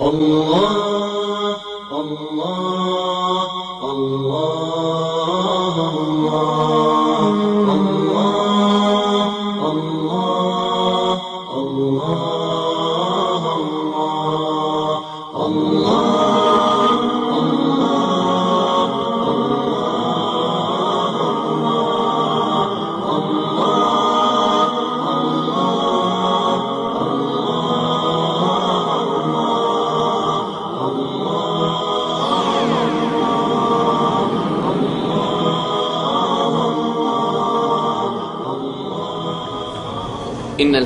الله الله.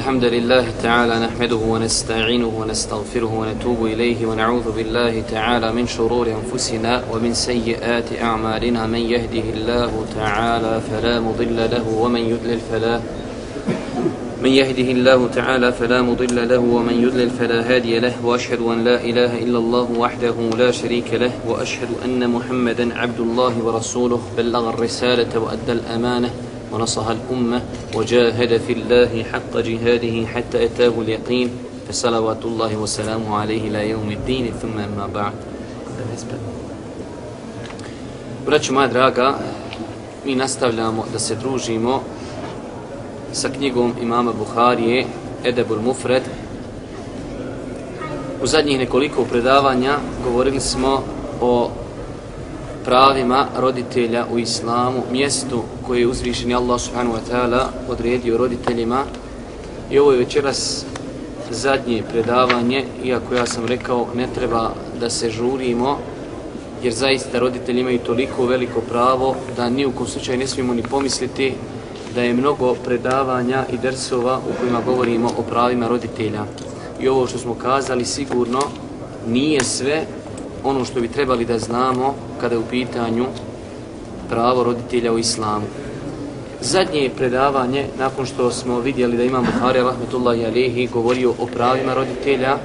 الحمد لله تعالى نحمده ونستعينه ونستغفره ونتوب إليه ونعوذ بالله تعالى من شرور أنفسنا ومن سيئات أعمالنا من يهده الله تعالى فلا مضل له ومن يضلل فلا من يهده الله تعالى فلا مضل له ومن يضلل فلا هادي له وأشهد أن لا إله إلا الله وحده لا شريك له وأشهد أن محمدا عبد الله ورسوله بلغ الرسالة وأدى الأمانة ونصح الأمة وجاهد في الله حق جهاده حتى أتاه اليقين فصلوات الله وسلامه عليه إلى يوم الدين ثم أما بعد Braćo moja draga, mi nastavljamo da se družimo sa knjigom imama Buharije Edebul Mufred. U zadnjih nekoliko predavanja govorili smo o pravima roditelja u islamu, mjestu koje je uzvišeni Allah subhanahu wa ta'ala odredio roditeljima. I ovo je večeras zadnje predavanje, iako ja sam rekao ne treba da se žurimo, jer zaista roditelji imaju toliko veliko pravo da ni u kom slučaju ne smijemo ni pomisliti da je mnogo predavanja i dersova u kojima govorimo o pravima roditelja. I ovo što smo kazali sigurno nije sve ono što bi trebali da znamo kada je u pitanju pravo roditelja u islamu. Zadnje predavanje, nakon što smo vidjeli da imam Buhari, rahmetullahi alihi, govorio o pravima roditelja,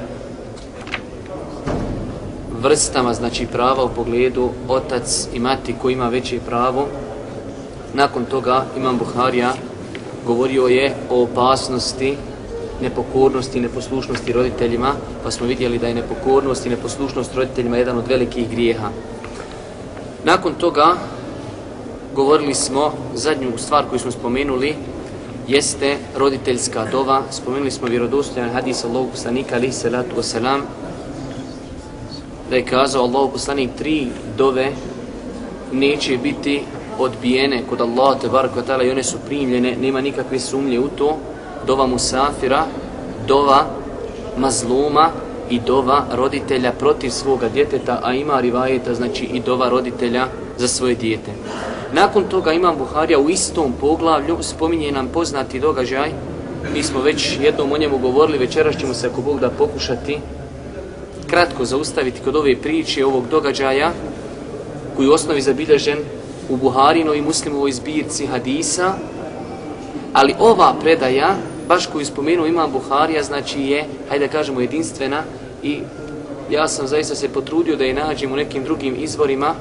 vrstama, znači prava u pogledu otac i mati koji ima veće pravo. Nakon toga imam Buharija govorio je o opasnosti nepokornosti i neposlušnosti roditeljima, pa smo vidjeli da je nepokornost i neposlušnost roditeljima jedan od velikih grijeha. Nakon toga govorili smo, zadnju stvar koju smo spomenuli, jeste roditeljska dova. Spomenuli smo vjerodostojan hadis Allahog poslanika alihi salatu wasalam, da je kazao Allahu poslanik tri dove neće biti odbijene kod Allaha te baraka ta'ala i one su primljene, nema nikakve sumnje u to, dova musafira, dova mazluma i dova roditelja protiv svoga djeteta, a ima rivajeta, znači i dova roditelja za svoje dijete. Nakon toga imam Buharija u istom poglavlju, spominje nam poznati događaj, mi smo već jednom o njemu govorili, večeras ćemo se ako Bog da pokušati kratko zaustaviti kod ove priče ovog događaja, koji je u osnovi zabilježen u Buharinoj i muslimovoj zbirci hadisa, ali ova predaja, baš koju spomenuo imam Buharija, znači je, hajde da kažemo, jedinstvena i ja sam zaista se potrudio da je nađem u nekim drugim izvorima,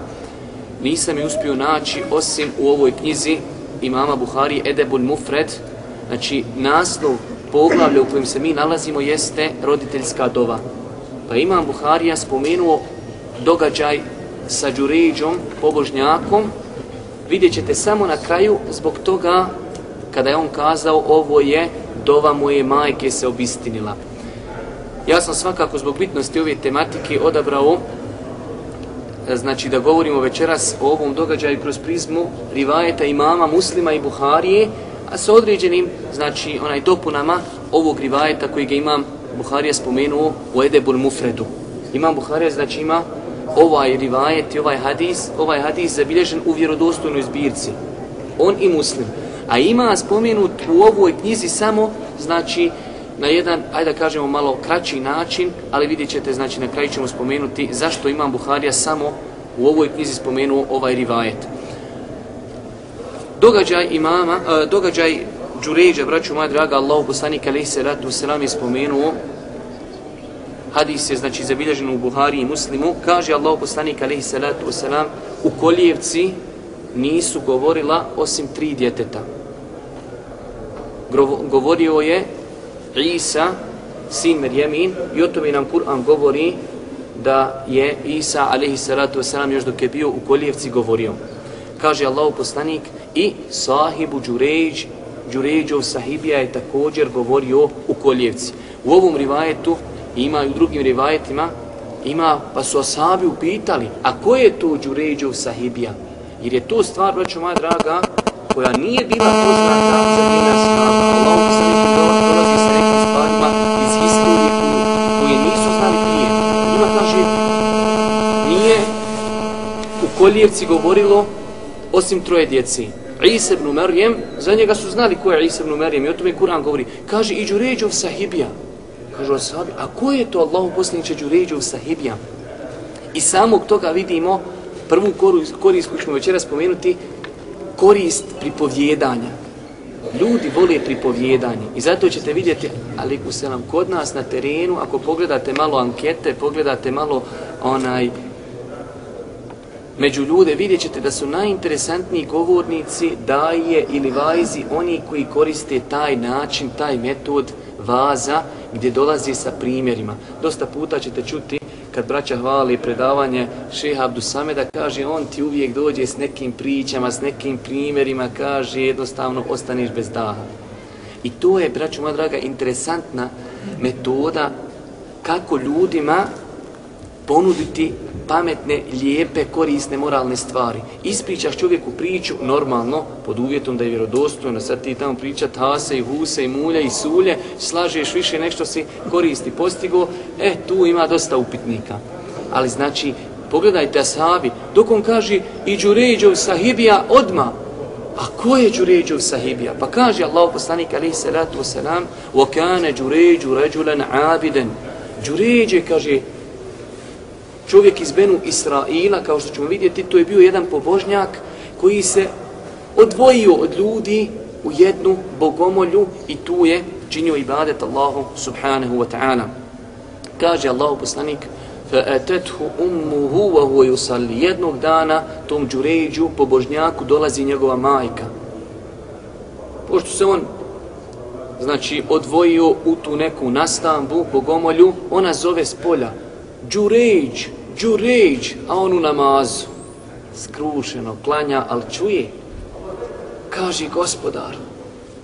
nisam je uspio naći osim u ovoj knjizi imama Buhari Edebul Mufred, znači naslov poglavlja u kojem se mi nalazimo jeste roditeljska dova. Pa imam Buharija spomenuo događaj sa Đuređom, pobožnjakom, vidjet ćete samo na kraju zbog toga kada je on kazao ovo je dova moje majke se obistinila. Ja sam svakako zbog bitnosti ove tematike odabrao e, znači da govorimo večeras o ovom događaju kroz prizmu rivajeta imama, muslima i Buharije, a sa određenim, znači, onaj dopunama ovog rivajeta koji ga imam Buharija spomenuo u Edebul Mufredu. Imam Buharija, znači ima ovaj rivajet i ovaj hadis, ovaj hadis zabilježen u vjerodostojnoj zbirci. On i muslim. A ima spomenut u ovoj knjizi samo, znači, na jedan, ajde da kažemo malo kraći način, ali vidjet ćete, znači, na kraju ćemo spomenuti zašto imam Buharija samo u ovoj knjizi spomenuo ovaj rivajet. Događaj imama, uh, događaj Đuređa, braću moja draga, Allahu poslanik alaihi salatu wasalam je spomenuo hadis je znači zabilježen u Buhari i Muslimu, kaže Allahu poslanik alaihi salatu wasalam u Koljevci nisu govorila osim tri djeteta. Govorio je Isa, sin Merjemin, i o tome nam Kur'an govori da je Isa alaihi salatu wasalam još dok je bio u Koljevci govorio. Kaže Allahu poslanik i sahibu Đurejđ, Đurejđov sahibija je također govorio u Koljevci. U ovom rivajetu ima i u drugim rivajetima ima, pa su asabi upitali, a ko je to Đurejđov sahibija? Jer je to stvar, braćo moja draga, koja nije bila poznata za njena sahaba. Allah poslanik dolazi sa nekim stvarima iz historije koje nisu znali prije. Ima kaže, nije u Koljevci govorilo osim troje djeci. Isa ibn Marijem, za njega su znali ko je Isa ibn Marijem i o tome Kur'an govori. Kaže i Đuređov sahibija. Kažu ashabi, a ko je to Allahu poslaniče Đuređov sahibija? I samog toga vidimo prvu korist koju ćemo večera spomenuti, korist pripovjedanja. Ljudi vole pripovjedanje i zato ćete vidjeti, ali u kod nas na terenu, ako pogledate malo ankete, pogledate malo onaj među ljude, vidjet ćete da su najinteresantniji govornici, daje ili vajzi, oni koji koriste taj način, taj metod vaza, gdje dolazi sa primjerima. Dosta puta ćete čuti kad braća hvali predavanje šeha Abdusameda, kaže on ti uvijek dođe s nekim pričama, s nekim primjerima, kaže jednostavno ostaneš bez daha. I to je, braću moja draga, interesantna metoda kako ljudima ponuditi pametne, lijepe, korisne, moralne stvari. Ispričaš čovjeku priču normalno, pod uvjetom da je vjerodostojno, sad ti tamo pričat hase i huse i mulja i sulje, slažeš više nešto si koristi, postigo, e, tu ima dosta upitnika. Ali znači, pogledajte ashabi, dok on kaže i džuređov sahibija odma, A ko je Đuređov sahibija? Pa kaže Allah poslanik alaihi salatu wasalam وَكَانَ جُرَيْجُ رَجُلًا عَابِدًا Đuređe, kaže, čovjek iz Benu Israila, kao što ćemo vidjeti, to je bio jedan pobožnjak koji se odvojio od ljudi u jednu bogomolju i tu je činio ibadet Allahu subhanahu wa ta'ala. Kaže Allahu poslanik, فَأَتَتْهُ أُمُّهُ وَهُوَ يُسَلِّ Jednog dana tom džuređu, pobožnjaku, dolazi njegova majka. Pošto se on znači odvojio u tu neku nastambu, bogomolju, ona zove s polja, Džuređ, Džuređ, a on u namazu. Skrušeno, klanja, ali čuje. Kaže gospodar,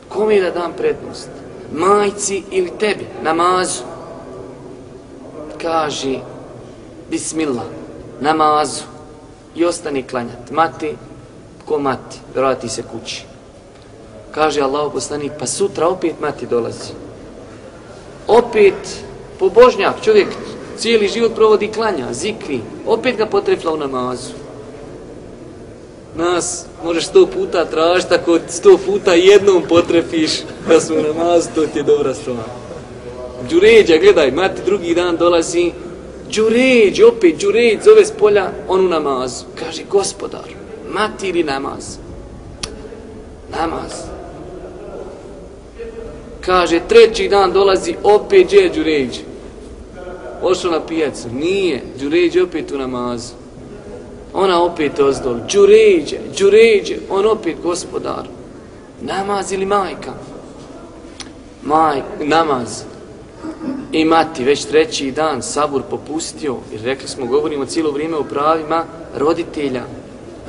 kome da dam prednost? Majci ili tebi, namazu? Kaže, bismillah, namazu. I ostani klanjati. Mati, ko mati, vrati se kući. Kaže Allah poslanik, pa sutra opet mati dolazi. Opet, pobožnjak, čovjek cijeli život provodi klanja, zikri, opet ga potrefla u namazu. Nas možeš sto puta tražiti, ako sto puta jednom potrefiš da smo u namazu, to ti je dobra stvar. Đuređa, gledaj, mati drugi dan dolazi, Đuređ, opet Đuređ, zove s polja, on u namazu. Kaže, gospodar, mati ili namaz? Namaz. Kaže, treći dan dolazi, opet je Đuređ ošao na pijacu. Nije. Đuređe opet u namazu. Ona opet ozdol. Đuređe, Đuređe, on opet gospodar. Namaz ili majka? Maj, namaz. I mati, već treći dan, sabur popustio, jer rekli smo, govorimo cijelo vrijeme o pravima roditelja.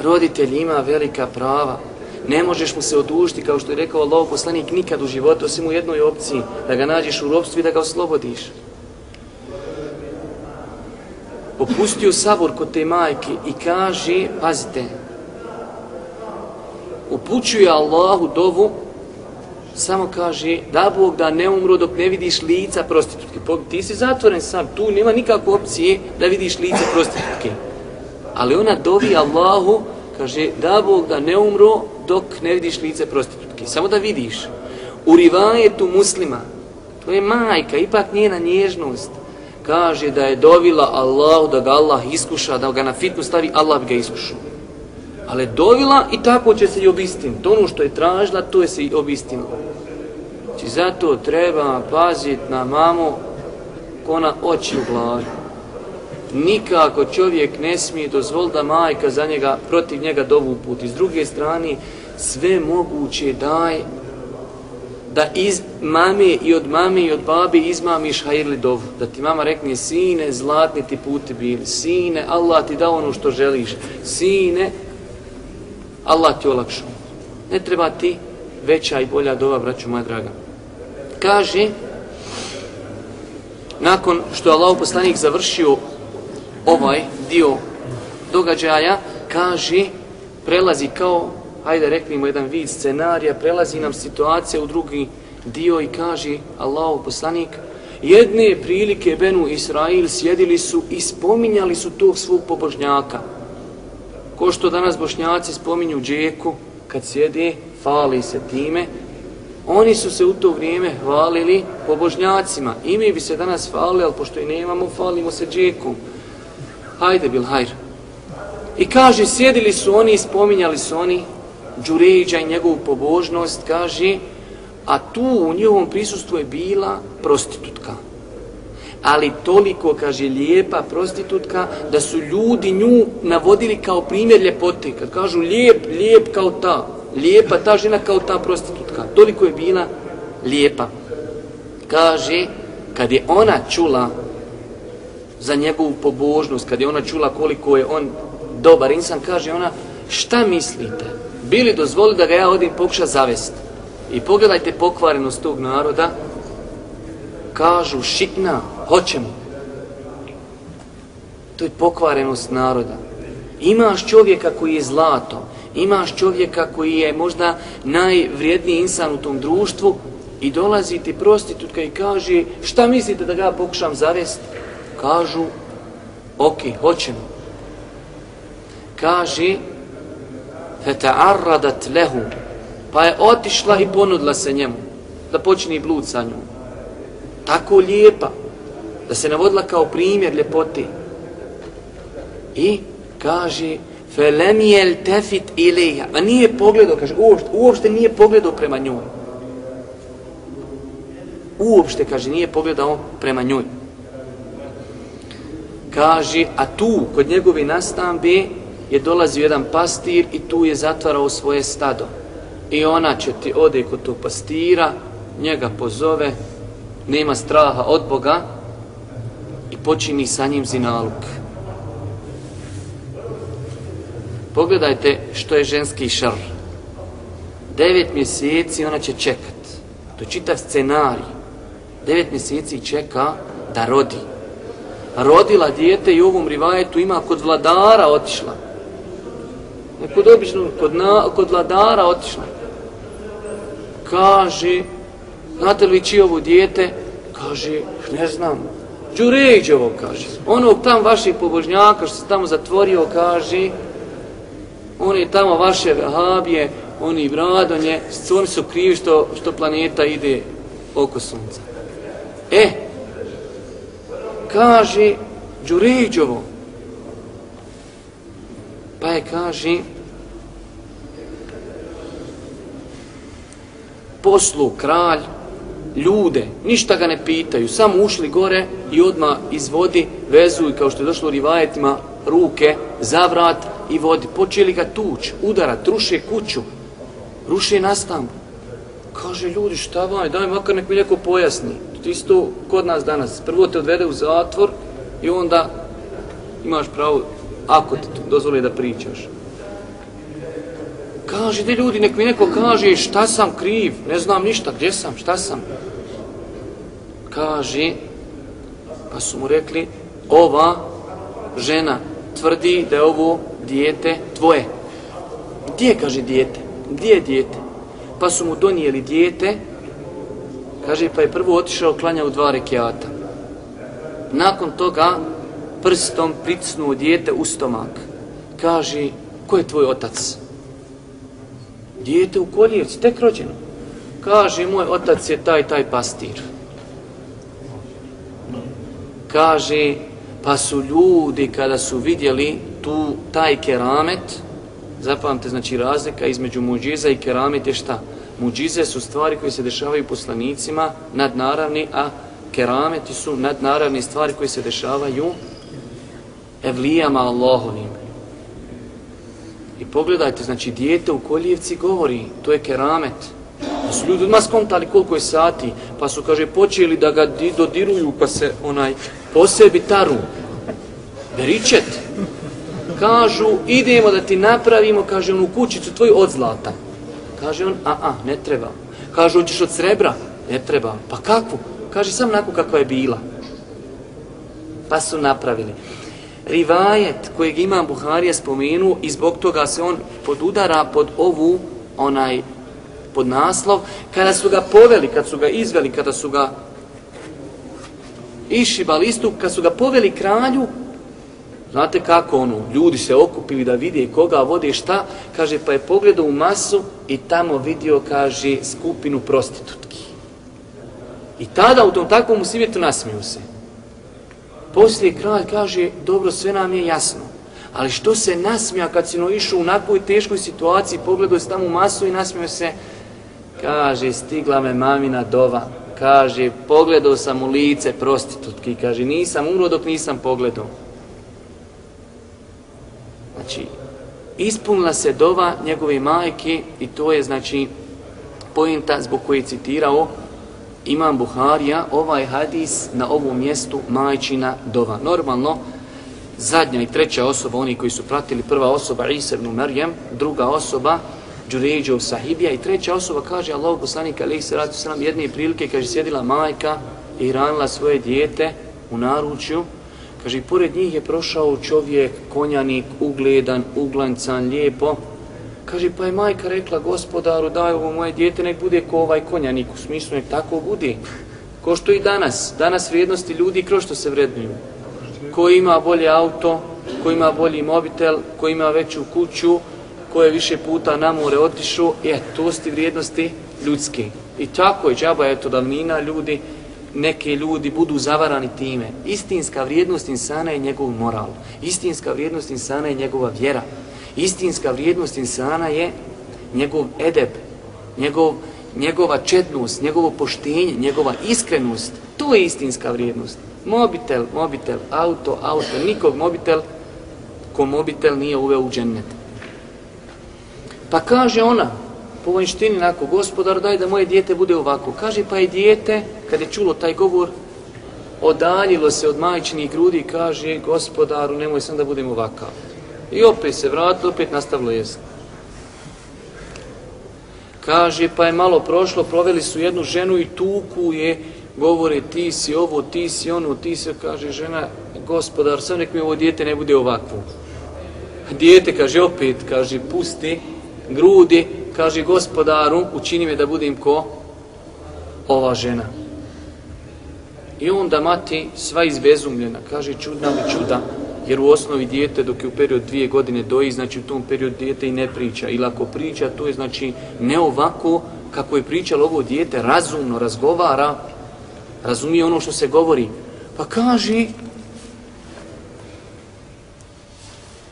Roditelj ima velika prava. Ne možeš mu se odužiti, kao što je rekao Allah poslanik, nikad u životu, osim u jednoj opciji, da ga nađeš u robstvu i da ga oslobodiš opustio sabor kod te majke i kaže, pazite, upućuje Allahu dovu, samo kaže, da Bog da ne umro dok ne vidiš lica prostitutke. Ti si zatvoren sam, tu nema nikakve opcije da vidiš lice prostitutke. Ali ona dovi Allahu, kaže, da Bog da ne umro dok ne vidiš lice prostitutke. Samo da vidiš. U rivajetu muslima, to je majka, ipak njena nježnost, kaže da je dovila Allahu da ga Allah iskuša, da ga na fitnu stavi, Allah bi ga iskušao. Ali dovila i tako će se i obistiniti. To ono što je tražila, to je se i obistinilo. Znači zato treba paziti na mamu kona oči u glavi. Nikako čovjek ne smije dozvoliti da majka za njega, protiv njega dovu put. I s druge strane, sve moguće daj da iz mame i od mame i od babi izmamiš hajirli dovu. Da ti mama rekne, sine, zlatni ti puti bili. Sine, Allah ti dao ono što želiš. Sine, Allah ti olakšao. Ne treba ti veća i bolja dova, braću moja draga. Kaže, nakon što je Allah poslanik završio ovaj dio događaja, kaže, prelazi kao, hajde reknimo jedan vid scenarija, prelazi nam situacija u drugi dio i kaže Allahov poslanik, jedne prilike Benu Israil sjedili su i spominjali su tog svog pobožnjaka. Ko što danas bošnjaci spominju džeku, kad sjede, fali se time, oni su se u to vrijeme hvalili pobožnjacima. I mi bi se danas hvalili, ali pošto i nemamo, falimo se džekom. Hajde, bil hajr. I kaže, sjedili su oni i spominjali su oni Đuređa i njegovu pobožnost, kaže, a tu u njihovom prisustvu je bila prostitutka. Ali toliko, kaže, lijepa prostitutka, da su ljudi nju navodili kao primjer ljepote. Kad kažu lijep, lijep kao ta, lijepa ta žena kao ta prostitutka. Toliko je bila lijepa. Kaže, kad je ona čula za njegovu pobožnost, kad je ona čula koliko je on dobar insan, kaže ona, šta mislite? Bili dozvoli da ga ja odim pokuša zavesti? I pogledajte pokvarenost tog naroda, kažu šitna, hoćemo. To je pokvarenost naroda. Imaš čovjeka koji je zlato, imaš čovjeka koji je možda najvrijedniji insan u tom društvu i dolazi ti prostitutka i kaže šta mislite da ga pokušam zavesti? Kažu, ok, hoćemo. Kaže, feta'arradat lehu, pa je otišla i ponudila se njemu, da počne blud sa njom. Tako lijepa, da se navodila kao primjer ljepote. I kaže, felem jel tefit ilija, a nije pogledao, kaže, uopšte, uopšte nije pogledao prema njoj. Uopšte, kaže, nije pogledao prema njoj. Kaže, a tu, kod njegovi nastambe, je dolazio jedan pastir i tu je zatvarao svoje stado. I ona će ti ode kod tog pastira, njega pozove, nema straha od Boga i počini sa njim zinaluk. Pogledajte što je ženski šar. Devet mjeseci ona će čekat. To je čitav scenarij. Devet mjeseci čeka da rodi. Rodila dijete i u ovom rivajetu ima kod vladara otišla. No kod običnog, kod, na, kod vladara otišla. Kaže, znate li čije ovo dijete? Kaže, ne znam. Đuređevo, kaže. Ono tam vaših pobožnjaka što se tamo zatvorio, kaže, oni tamo vaše vehabije, oni bradonje, oni su krivi što, što planeta ide oko sunca. E, kaže Đuriđovo, pa je kaže poslu kralj ljude, ništa ga ne pitaju, samo ušli gore i odma izvodi, vezuju kao što je došlo u rivajetima, ruke za vrat i vodi. Počeli ga tuć, udara, truše kuću, ruše nastambu. Kaže ljudi šta vam je, daj makar nek mi neko pojasni. To isto kod nas danas. Prvo te odvede u zatvor i onda imaš pravo, ako ti dozvole da pričaš. Kaže, da ljudi, nek mi neko kaže šta sam kriv, ne znam ništa, gdje sam, šta sam. Kaže, pa su mu rekli, ova žena tvrdi da je ovo dijete tvoje. Gdje, kaže, dijete? Gdje je dijete? Pa su mu donijeli dijete, kaže, pa je prvo otišao klanja u dva rekiata. Nakon toga, prstom pricnuo dijete u stomak. Kaže, ko je tvoj otac? Dijete u koljevci, tek rođeno. Kaže, moj otac je taj, taj pastir. Kaže, pa su ljudi kada su vidjeli tu taj keramet, zapamte znači razlika između muđiza i keramet je šta? Muđize su stvari koje se dešavaju poslanicima nadnaravni, a kerameti su nadnaravni stvari koje se dešavaju evlijama Allahovim. I pogledajte, znači dijete u koljevci govori, to je keramet. Pa su ljudi odmah skontali koliko je sati, pa su, kaže, počeli da ga dodiruju, pa se onaj po sebi taru. Beričet. Kažu, idemo da ti napravimo, kaže, onu kućicu tvoju od zlata. Kaže on, a, a, ne treba. Kaže, hoćeš od srebra? Ne treba. Pa kakvu? Kaže, sam onako kakva je bila. Pa su napravili. Rivajet kojeg imam Buharija spomenu i zbog toga se on podudara pod ovu, onaj, pod naslov, kada su ga poveli, kad su ga izveli, kada su ga išibali istup, kad su ga poveli kralju, znate kako ono, ljudi se okupili da vide koga vode šta, kaže, pa je pogledao u masu i tamo vidio, kaže, skupinu prostitutki. I tada u tom takvom usivjetu nasmiju se. Poslije kralj kaže, dobro, sve nam je jasno. Ali što se nasmija kad si no išao u nakoj teškoj situaciji, pogledao se tamo u masu i nasmio se, kaže, stigla me mamina dova, kaže, pogledao sam u lice prostitutki, kaže, nisam umro dok nisam pogledao. Znači, ispunila se dova njegove majke i to je, znači, pojenta zbog koje je citirao Imam Buharija, ovaj hadis na ovom mjestu majčina dova. Normalno, zadnja i treća osoba, oni koji su pratili, prva osoba Isa ibn Marijem, druga osoba Đuređov sahibija i treća osoba kaže Allahog poslanika alaih sallatu sallam jedne prilike kaže sjedila majka i ranila svoje dijete u naručju kaže pored njih je prošao čovjek konjanik ugledan, uglancan, lijepo kaže pa je majka rekla gospodaru daj ovo moje dijete nek bude ko ovaj konjanik u smislu nek tako bude ko što i danas danas vrijednosti ljudi kroz što se vrednuju ko ima bolje auto ko ima bolji mobitel ko ima veću kuću ko je više puta na more otišao, je, to su vrijednosti ljudske. I tako je džaba, eto, davnina ljudi, neke ljudi budu zavarani time. Istinska vrijednost insana je njegov moral. Istinska vrijednost insana je njegova vjera. Istinska vrijednost insana je njegov edeb, njegov, njegova četnost, njegovo poštenje, njegova iskrenost. To je istinska vrijednost. Mobitel, mobitel, auto, auto, nikog mobitel, ko mobitel nije uveo u džennet. Pa kaže ona, po vanjštini, nako, gospodar, daj da moje dijete bude ovako. Kaže, pa i dijete, kad je čulo taj govor, odaljilo se od majčinih grudi i kaže, gospodaru, nemoj sam da budem ovakav. I opet se vratilo, opet nastavilo jesno. Kaže, pa je malo prošlo, proveli su jednu ženu i tuku je, govore, ti si ovo, ti si ono, ti si, kaže žena, gospodar, sam nek mi ovo dijete ne bude ovakvo. Dijete, kaže, opet, kaže, pusti, grudi, kaže gospodaru, učini me da budem ko ova žena. I onda mati sva izbezumljena, kaže čudna mi čuda, jer u osnovi dijete dok je u period dvije godine doji, znači u tom periodu dijete i ne priča. Ili ako priča, to je znači ne ovako kako je pričalo ovo dijete, razumno razgovara, razumije ono što se govori. Pa kaže,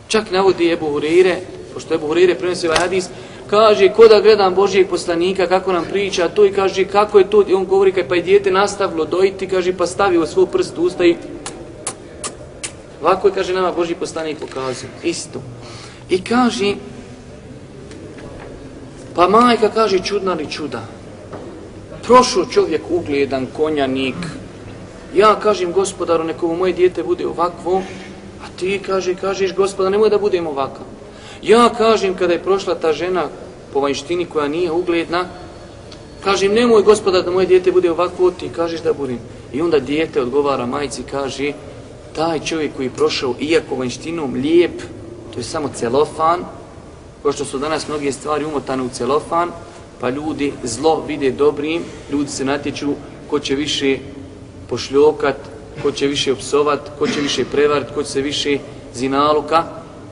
čak navodi Ebu Hurire, pošto Ebu Hurire prenosi ovaj hadis, kaže, ko da gledam Božijeg poslanika, kako nam priča, to i kaže, kako je to, i on govori, kaj pa je dijete nastavilo dojiti, kaže, pa stavio svoj prst u usta i ovako je, kaže, nama Boži poslanik pokazio, isto. I kaže, pa majka kaže, čudna li čuda, prošao čovjek ugledan, konjanik, ja kažem gospodaru, nekovo moje dijete bude ovakvo, a ti kaže, kažeš gospoda, nemoj da budem ovakav. Ja kažem kada je prošla ta žena po vanjštini koja nije ugledna, kažem nemoj gospoda da moje dijete bude ovakvo, ti kažeš da budem. I onda dijete odgovara majci, kaže taj čovjek koji je prošao iako vanjštinom lijep, to je samo celofan, kao što su danas mnoge stvari umotane u celofan, pa ljudi zlo vide dobrim, ljudi se natječu ko će više pošljokat, ko će više opsovat, ko će više prevarit, ko će se više zinaluka,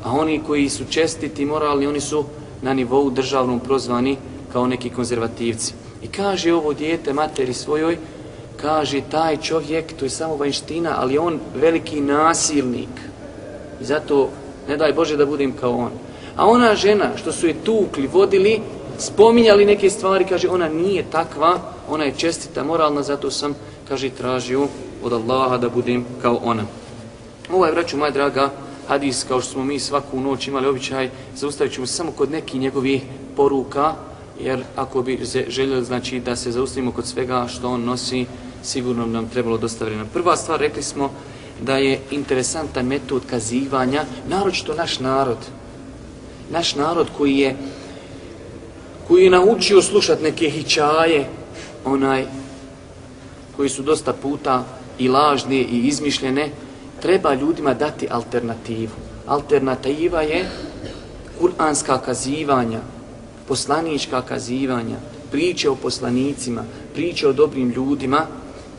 a oni koji su čestiti, moralni, oni su na nivou državnom prozvani kao neki konzervativci. I kaže ovo dijete materi svojoj, kaže taj čovjek, to je samo vanština, ali on veliki nasilnik. I zato ne daj Bože da budem kao on. A ona žena što su je tukli, vodili, spominjali neke stvari, kaže ona nije takva, ona je čestita, moralna, zato sam, kaže, tražio od Allaha da budem kao ona. Ovo je, vraću moja draga, hadis, kao što smo mi svaku noć imali običaj, zaustavit ćemo samo kod neki njegovih poruka, jer ako bi željeli znači, da se zaustavimo kod svega što on nosi, sigurno nam trebalo dosta vremena. Prva stvar, rekli smo da je interesantan metod kazivanja, naročito naš narod. Naš narod koji je koji je naučio slušat neke hićaje, onaj, koji su dosta puta i lažne i izmišljene, treba ljudima dati alternativu. Alternativa je kuranska kazivanja, poslanička kazivanja, priče o poslanicima, priče o dobrim ljudima,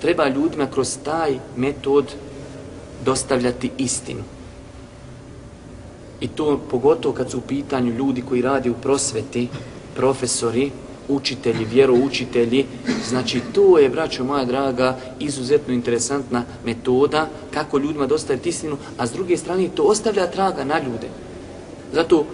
treba ljudima kroz taj metod dostavljati istinu. I to pogotovo kad su u pitanju ljudi koji radi u prosveti, profesori, učitelji, vjeroučitelji, znači to je, braćo moja draga, izuzetno interesantna metoda kako ljudima dostaviti istinu, a s druge strane to ostavlja traga na ljude. Zato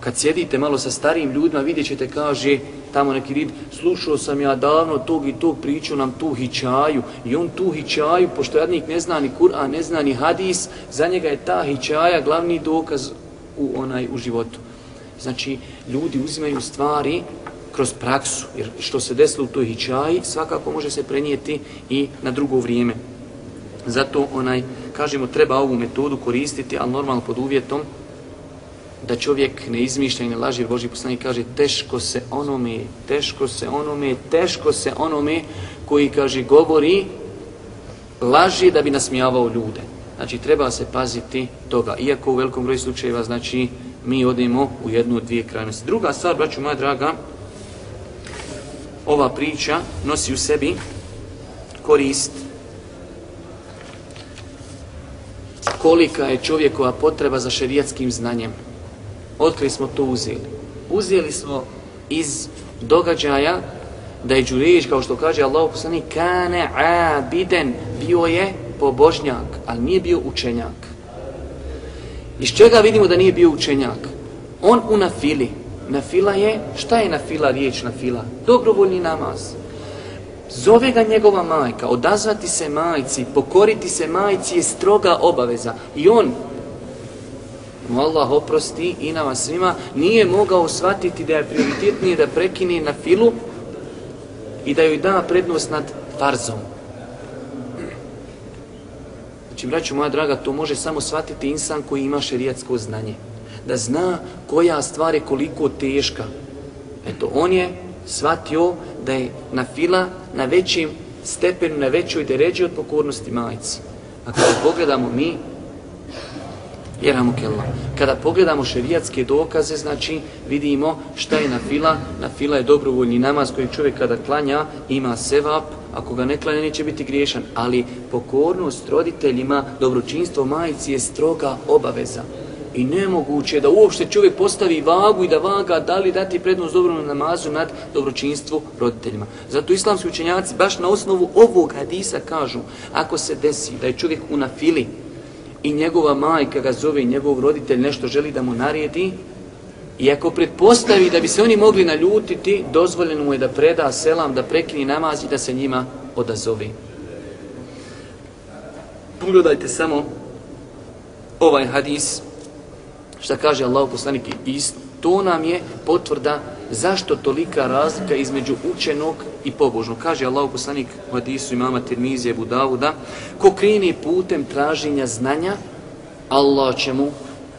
kad sjedite malo sa starijim ljudima, vidjet ćete, kaže, tamo neki rid, slušao sam ja davno tog i tog priču nam tu hićaju i on tu hićaju, pošto jadnik ne zna ni Kur'an, ne zna ni hadis, za njega je ta hićaja glavni dokaz u onaj u životu. Znači, ljudi uzimaju stvari kroz praksu, jer što se desilo u toj hićaji, svakako može se prenijeti i na drugo vrijeme. Zato, onaj, kažemo, treba ovu metodu koristiti, ali normalno pod uvjetom da čovjek ne izmišlja i ne laži, jer Boži poslanik kaže teško se onome, teško se onome, teško se onome koji, kaže, govori laži da bi nasmijavao ljude. Znači, treba se paziti toga. Iako u velikom broju slučajeva, znači, mi odemo u jednu od dvije krajnosti. Druga stvar, braću moja draga, ova priča nosi u sebi korist kolika je čovjekova potreba za šerijatskim znanjem. Otkli smo to uzeli? Uzeli smo iz događaja da je Đurić, kao što kaže Allah poslanik, kane abiden, bio je pobožnjak, ali nije bio učenjak. Iz čega vidimo da nije bio učenjak? On u nafili. Nafila je, šta je nafila, riječ nafila? Dobrovoljni namaz. Zove ga njegova majka, odazvati se majci, pokoriti se majci je stroga obaveza. I on, mu Allah oprosti i nama svima, nije mogao shvatiti da je prioritetnije da prekine na filu i da joj da prednost nad farzom. Znači, braću moja draga, to može samo shvatiti insan koji ima šerijatsko znanje. Da zna koja stvar je koliko teška. Eto, on je shvatio da je na fila na većim stepenu, na većoj deređi od pokornosti majici. A kada pogledamo mi, Jeramukella. Kada pogledamo šerijatske dokaze, znači vidimo šta je na fila. Na fila je dobrovoljni namaz koji čovjek kada klanja ima sevap, ako ga ne klanja neće biti griješan. Ali pokornost roditeljima, dobročinstvo majici je stroga obaveza. I nemoguće je da uopšte čovjek postavi vagu i da vaga da li dati prednost dobrom namazu nad dobročinstvu roditeljima. Zato islamski učenjaci baš na osnovu ovog hadisa kažu, ako se desi da je čovjek u nafili, i njegova majka ga zove i njegov roditelj nešto želi da mu naredi, i ako pretpostavi da bi se oni mogli naljutiti, dozvoljeno mu je da preda selam, da prekini namaz i da se njima odazove. Pogledajte samo ovaj hadis, šta kaže Allah poslanik i to nam je potvrda zašto tolika razlika između učenog i pobožnog. Kaže Allah poslanik u hadisu imama Tirmizije Budavuda, ko kreni putem traženja znanja, Allah će mu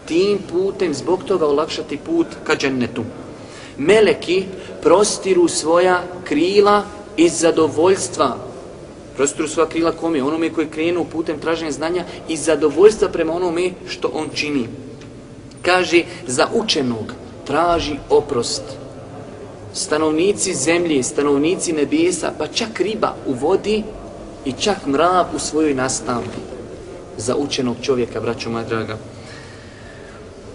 tim putem zbog toga olakšati put ka džennetu. Meleki prostiru svoja krila iz zadovoljstva. Prostiru svoja krila kome? Onome koji krenu putem traženja znanja i zadovoljstva prema onome što on čini. Kaže, za učenog traži oprost stanovnici zemlje, stanovnici nebesa, pa čak riba u vodi i čak mrav u svojoj nastavni za učenog čovjeka, braćo moja draga.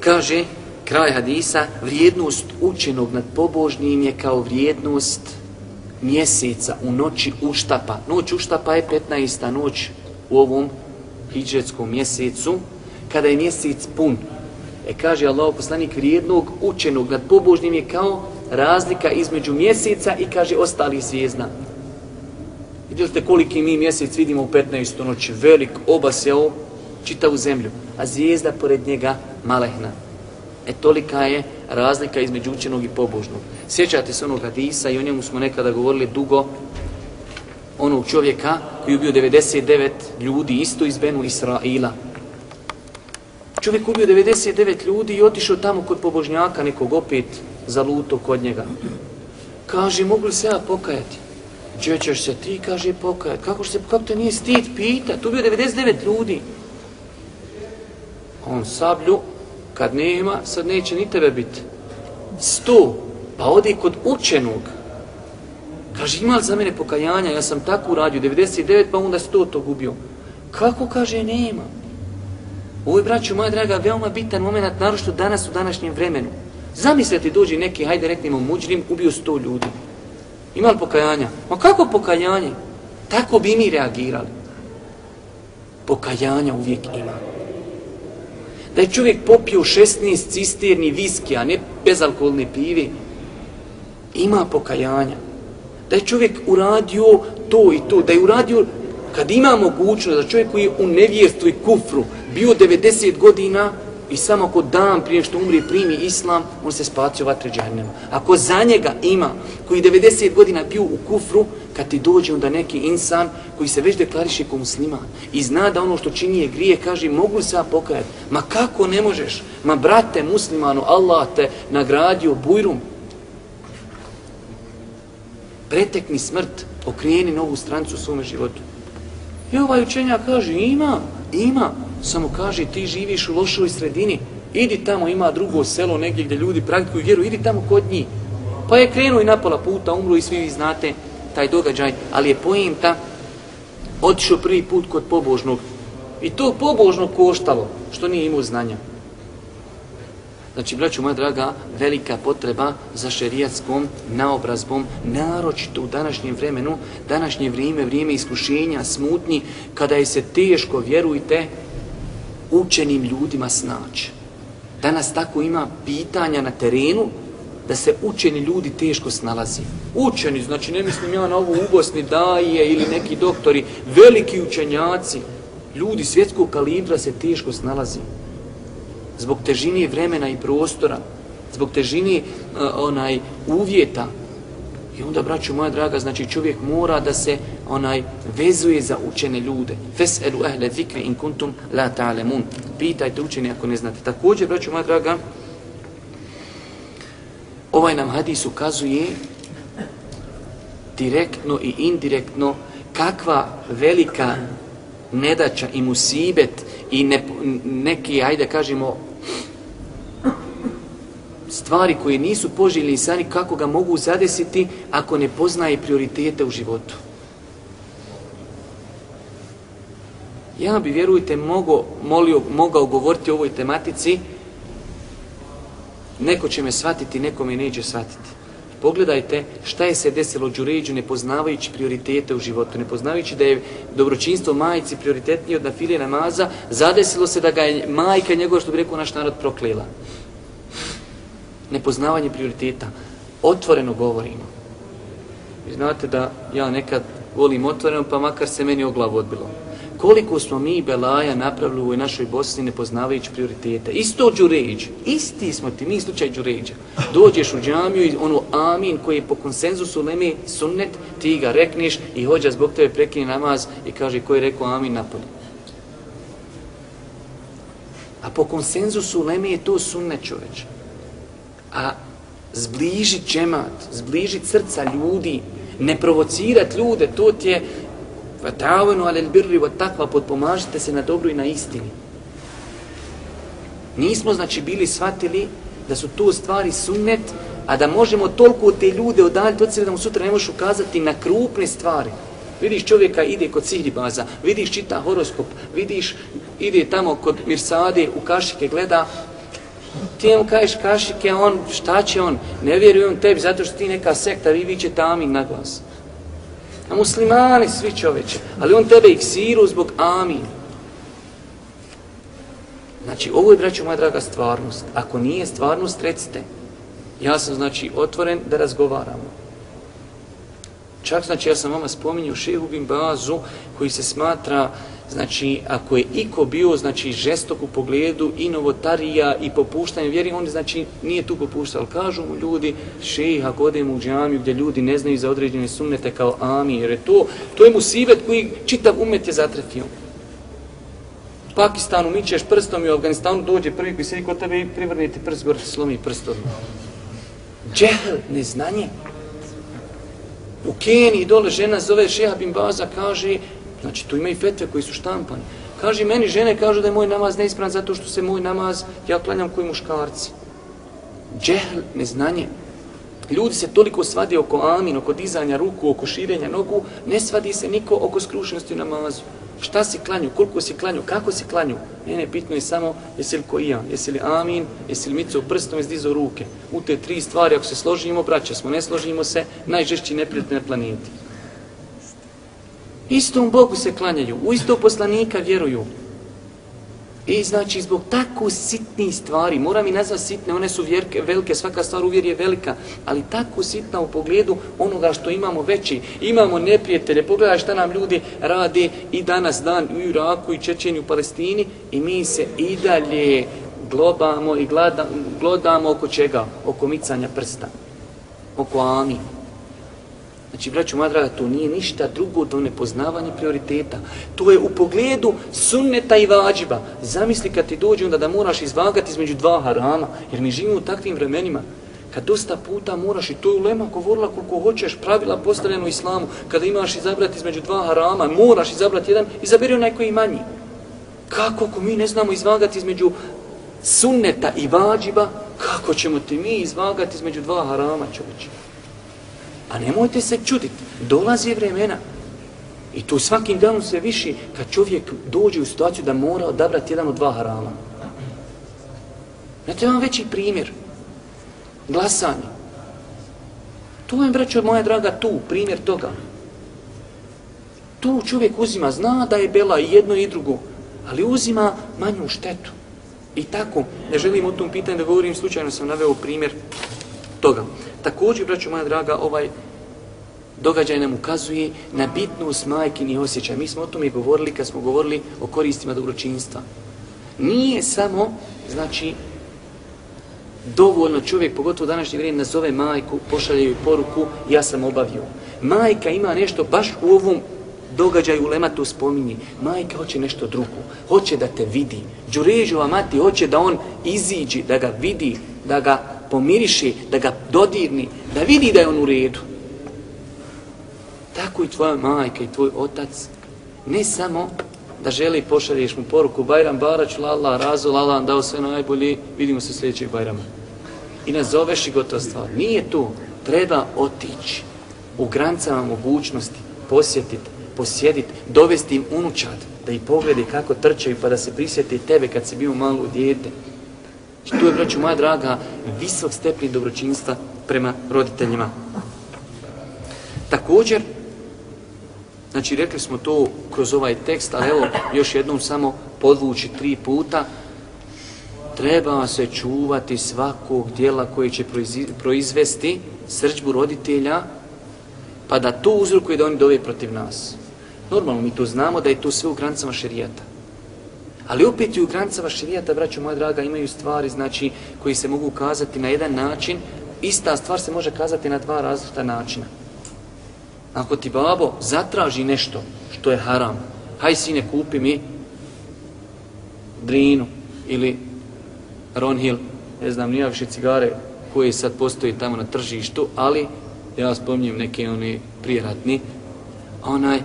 Kaže, kraj hadisa, vrijednost učenog nad pobožnim je kao vrijednost mjeseca u noći uštapa. Noć uštapa je 15. noć u ovom hijđetskom mjesecu, kada je mjesec pun. E kaže Allah poslanik, vrijednog učenog nad pobožnim je kao razlika između mjeseca i kaže ostali zvijezda. Vidjeli ste koliki mi mjesec vidimo u 15. noći, velik, obasjao čitavu zemlju, a zvijezda pored njega malehna. E tolika je razlika između učenog i pobožnog. Sjećate se onog hadisa i o njemu smo nekada govorili dugo, onog čovjeka koji je ubio 99 ljudi isto iz Benu Israila. Čovjek ubio 99 ljudi i otišao tamo kod pobožnjaka nekog opet zaluto kod njega. Kaže, mogu li se ja pokajati? Gdje ćeš se ti, kaže, pokajati? Kako, se, kako te nije stid pita? Tu bio 99 ljudi. On sablju, kad nema, sad neće ni tebe biti. Sto, pa odi kod učenog. Kaže, ima za mene pokajanja? Ja sam tako uradio, 99, pa onda 100 to gubio. Kako, kaže, nema. Ovo je, braću moja draga, veoma bitan moment, narošto danas u današnjem vremenu. Zamislite, dođi neki, hajde reknemo, muđrim, ubio 100 ljudi. Ima li pokajanja? Ma kako pokajanje? Tako bi mi reagirali. Pokajanja uvijek ima. Da je čovjek popio 16 cisterni viski, a ne bezalkoholne pive, ima pokajanja. Da je čovjek uradio to i to, da je uradio, kad ima mogućnost da čovjek koji je u nevjerstvu i kufru bio 90 godina, i samo ako dan prije što umri primi islam, on se spacio vatre džahnema. Ako za njega ima, koji 90 godina bio u kufru, kad ti dođe onda neki insan koji se već deklariše kao musliman i zna da ono što čini je grije, kaže mogu se ja pokajati? Ma kako ne možeš? Ma brate muslimanu, Allah te nagradio bujrum. Pretekni smrt, okrijeni novu strancu u svome životu. I ovaj učenja kaže, ima, ima, samo kaže ti živiš u lošoj sredini, idi tamo, ima drugo selo negdje gdje ljudi praktikuju vjeru, idi tamo kod njih. Pa je krenuo i napola puta, umro i svi vi znate taj događaj, ali je pojenta otišao prvi put kod pobožnog i to pobožno koštalo, što nije imao znanja. Znači, braću moja draga, velika potreba za šerijatskom naobrazbom, naročito u današnjem vremenu, današnje vrijeme, vrijeme iskušenja, smutnji, kada je se teško, vjerujte, učenim ljudima snaći. Danas tako ima pitanja na terenu da se učeni ljudi teško snalazi. Učeni, znači ne mislim ja na ovo u Bosni daje ili neki doktori, veliki učenjaci, ljudi svjetskog kalibra se teško snalazi. Zbog težine vremena i prostora, zbog težine uh, onaj uvjeta, I onda, braću moja draga, znači čovjek mora da se onaj vezuje za učene ljude. Fes'elu ehle zikri in kuntum la ta'lemun. Pitajte učeni ako ne znate. Također, braću moja draga, ovaj nam hadis ukazuje direktno i indirektno kakva velika nedača i musibet i ne, neki, ajde kažemo, stvari koje nisu poželjni insani, kako ga mogu zadesiti ako ne poznaje prioritete u životu. Ja bi, vjerujte, mogo, molio, mogao govoriti o ovoj tematici, neko će me shvatiti, neko me neće shvatiti. Pogledajte šta je se desilo Đuređu nepoznavajući prioritete u životu, nepoznavajući da je dobročinstvo majici prioritetnije od nafilije namaza, zadesilo se da ga je majka njegova, što bi rekao naš narod, proklela nepoznavanje prioriteta. Otvoreno govorimo. Vi znate da ja nekad volim otvoreno, pa makar se meni o glavu odbilo. Koliko smo mi Belaja napravili u našoj Bosni nepoznavajući prioritete. Isto Đuređ. Isti smo ti, mi slučaj Đuređa. Dođeš u džamiju i ono amin koji je po konsenzusu leme sunnet, ti ga rekneš i hođa zbog tebe prekini namaz i kaže ko je rekao amin napolje. A po konsenzusu leme je to sunnet čoveče a zbližit džemat, zbližit srca ljudi, ne provocirat ljude, to ti je vatavenu alel birri wa takva, podpomažite se na dobru i na istini. Nismo, znači, bili shvatili da su to stvari sunnet, a da možemo toliko te ljude odaljiti od sebe da mu sutra ne možeš ukazati na krupne stvari. Vidiš čovjeka ide kod sihribaza, vidiš čita horoskop, vidiš ide tamo kod Mirsade u kašike gleda, ti im kažeš kašike, on, šta će on? Ne vjeruje on tebi zato što ti neka sekta, vi viće amin na glas. A muslimani svi čoveče, ali on tebe iksiru zbog amin. Znači, ovo je, braću moja draga, stvarnost. Ako nije stvarnost, recite. Ja sam, znači, otvoren da razgovaramo. Čak, znači, ja sam vama spominjao šehu bin bazu, koji se smatra znači, ako je iko bio, znači, žestok u pogledu i novotarija i popuštanje vjeri, on, znači, nije tu popuštao. Kažu mu ljudi, šejih, ako odemo u džamiju gdje ljudi ne znaju za određene sunnete kao ami, jer je to, to je musibet koji čitav umet je zatrefio. Pakistanu mičeš prstom i u Afganistanu dođe prvi koji sedi kod tebe i privrne ti prst gore, slomi prst odmah. Džehl, neznanje. U Keniji dole žena zove Šeha Bimbaza, kaže, znači tu ima i fetve koji su štampani. Kaže, meni žene kažu da je moj namaz neispravan zato što se moj namaz, ja klanjam koji muškarci. Džehl, neznanje. Ljudi se toliko svadi oko amin, oko dizanja ruku, oko širenja nogu, ne svadi se niko oko skrušenosti u namazu. Šta si klanju, koliko si klanju, kako si klanju. Mene bitno je samo jesi li ko i ja, jesi li amin, jesi li mico prstom, jesi dizo ruke. U te tri stvari, ako se složimo, braća smo, ne složimo se, najžešći neprijatelj na planeti. Istom Bogu se klanjaju, u istog poslanika vjeruju. I znači zbog tako sitnih stvari, moram i nazvati sitne, one su vjerke, velike, svaka stvar u vjeri je velika, ali tako sitna u pogledu onoga što imamo veći. Imamo neprijatelje, pogledaj šta nam ljudi rade i danas dan u Iraku i Čečenju u Palestini i mi se i dalje globamo i glodamo oko čega? Oko micanja prsta. Oko amin. Znači, braću moja draga, to nije ništa drugo do nepoznavanje prioriteta. To je u pogledu sunneta i vađiba. Zamisli kad ti dođe onda da moraš izvagati između dva harama, jer mi živimo u takvim vremenima. Kad dosta puta moraš, i to je ulema govorila koliko hoćeš, pravila postavljeno u islamu, kada imaš izabrati između dva harama, moraš izabrati jedan, izaberi onaj koji je manji. Kako ako mi ne znamo izvagati između sunneta i vađiba, kako ćemo ti mi izvagati između dva harama, čovječe? A nemojte se čuditi, dolazi vremena. I tu svakim danom se više, kad čovjek dođe u situaciju da mora odabrati jedan od dva harama. Znate vam veći primjer. Glasanje. Tu je, braćo moja draga, tu, primjer toga. Tu čovjek uzima, zna da je bela i jedno i drugo, ali uzima manju štetu. I tako, ne želim o tom pitanju da govorim, slučajno sam naveo primjer toga. Također, braću moja draga, ovaj događaj nam ukazuje na bitnost majkini osjećaja. Mi smo o tome govorili kad smo govorili o koristima dobročinstva. Nije samo, znači, dovoljno čovjek, pogotovo u današnje vrijeme, nazove majku, pošalje joj poruku, ja sam obavio. Majka ima nešto baš u ovom događaju, Lema to spominje. Majka hoće nešto drugo, hoće da te vidi. Đurežova mati hoće da on iziđi, da ga vidi, da ga pomiriši, da ga dodirni, da vidi da je on u redu. Tako i tvoja majka i tvoj otac, ne samo da želi pošalješ mu poruku Bajram Barać, lala, razu, lala, dao sve najbolje, vidimo se sljedećeg Bajrama. I nazoveš i gotova stvar. Nije to. Treba otići u grancama mogućnosti, posjetiti, posjediti, dovesti im unučad, da ih pogledi kako trčaju, pa da se prisjeti tebe kad si bio malo dijete. I tu je, braću moja draga, visok stepni dobročinstva prema roditeljima. Također, znači rekli smo to kroz ovaj tekst, ali evo još jednom samo podvući tri puta, treba se čuvati svakog dijela koji će proizvesti srđbu roditelja, pa da to uzrokuje da oni dove protiv nas. Normalno mi to znamo da je to sve u granicama šerijata. Ali opet i u granicama šerijata, braćo moja draga, imaju stvari znači koji se mogu kazati na jedan način. Ista stvar se može kazati na dva različita načina. Ako ti babo zatraži nešto što je haram, haj sine kupi mi drinu ili Ronhill, ne znam, nije više cigare koje sad postoji tamo na tržištu, ali ja spominjem neke oni prijeratni, onaj,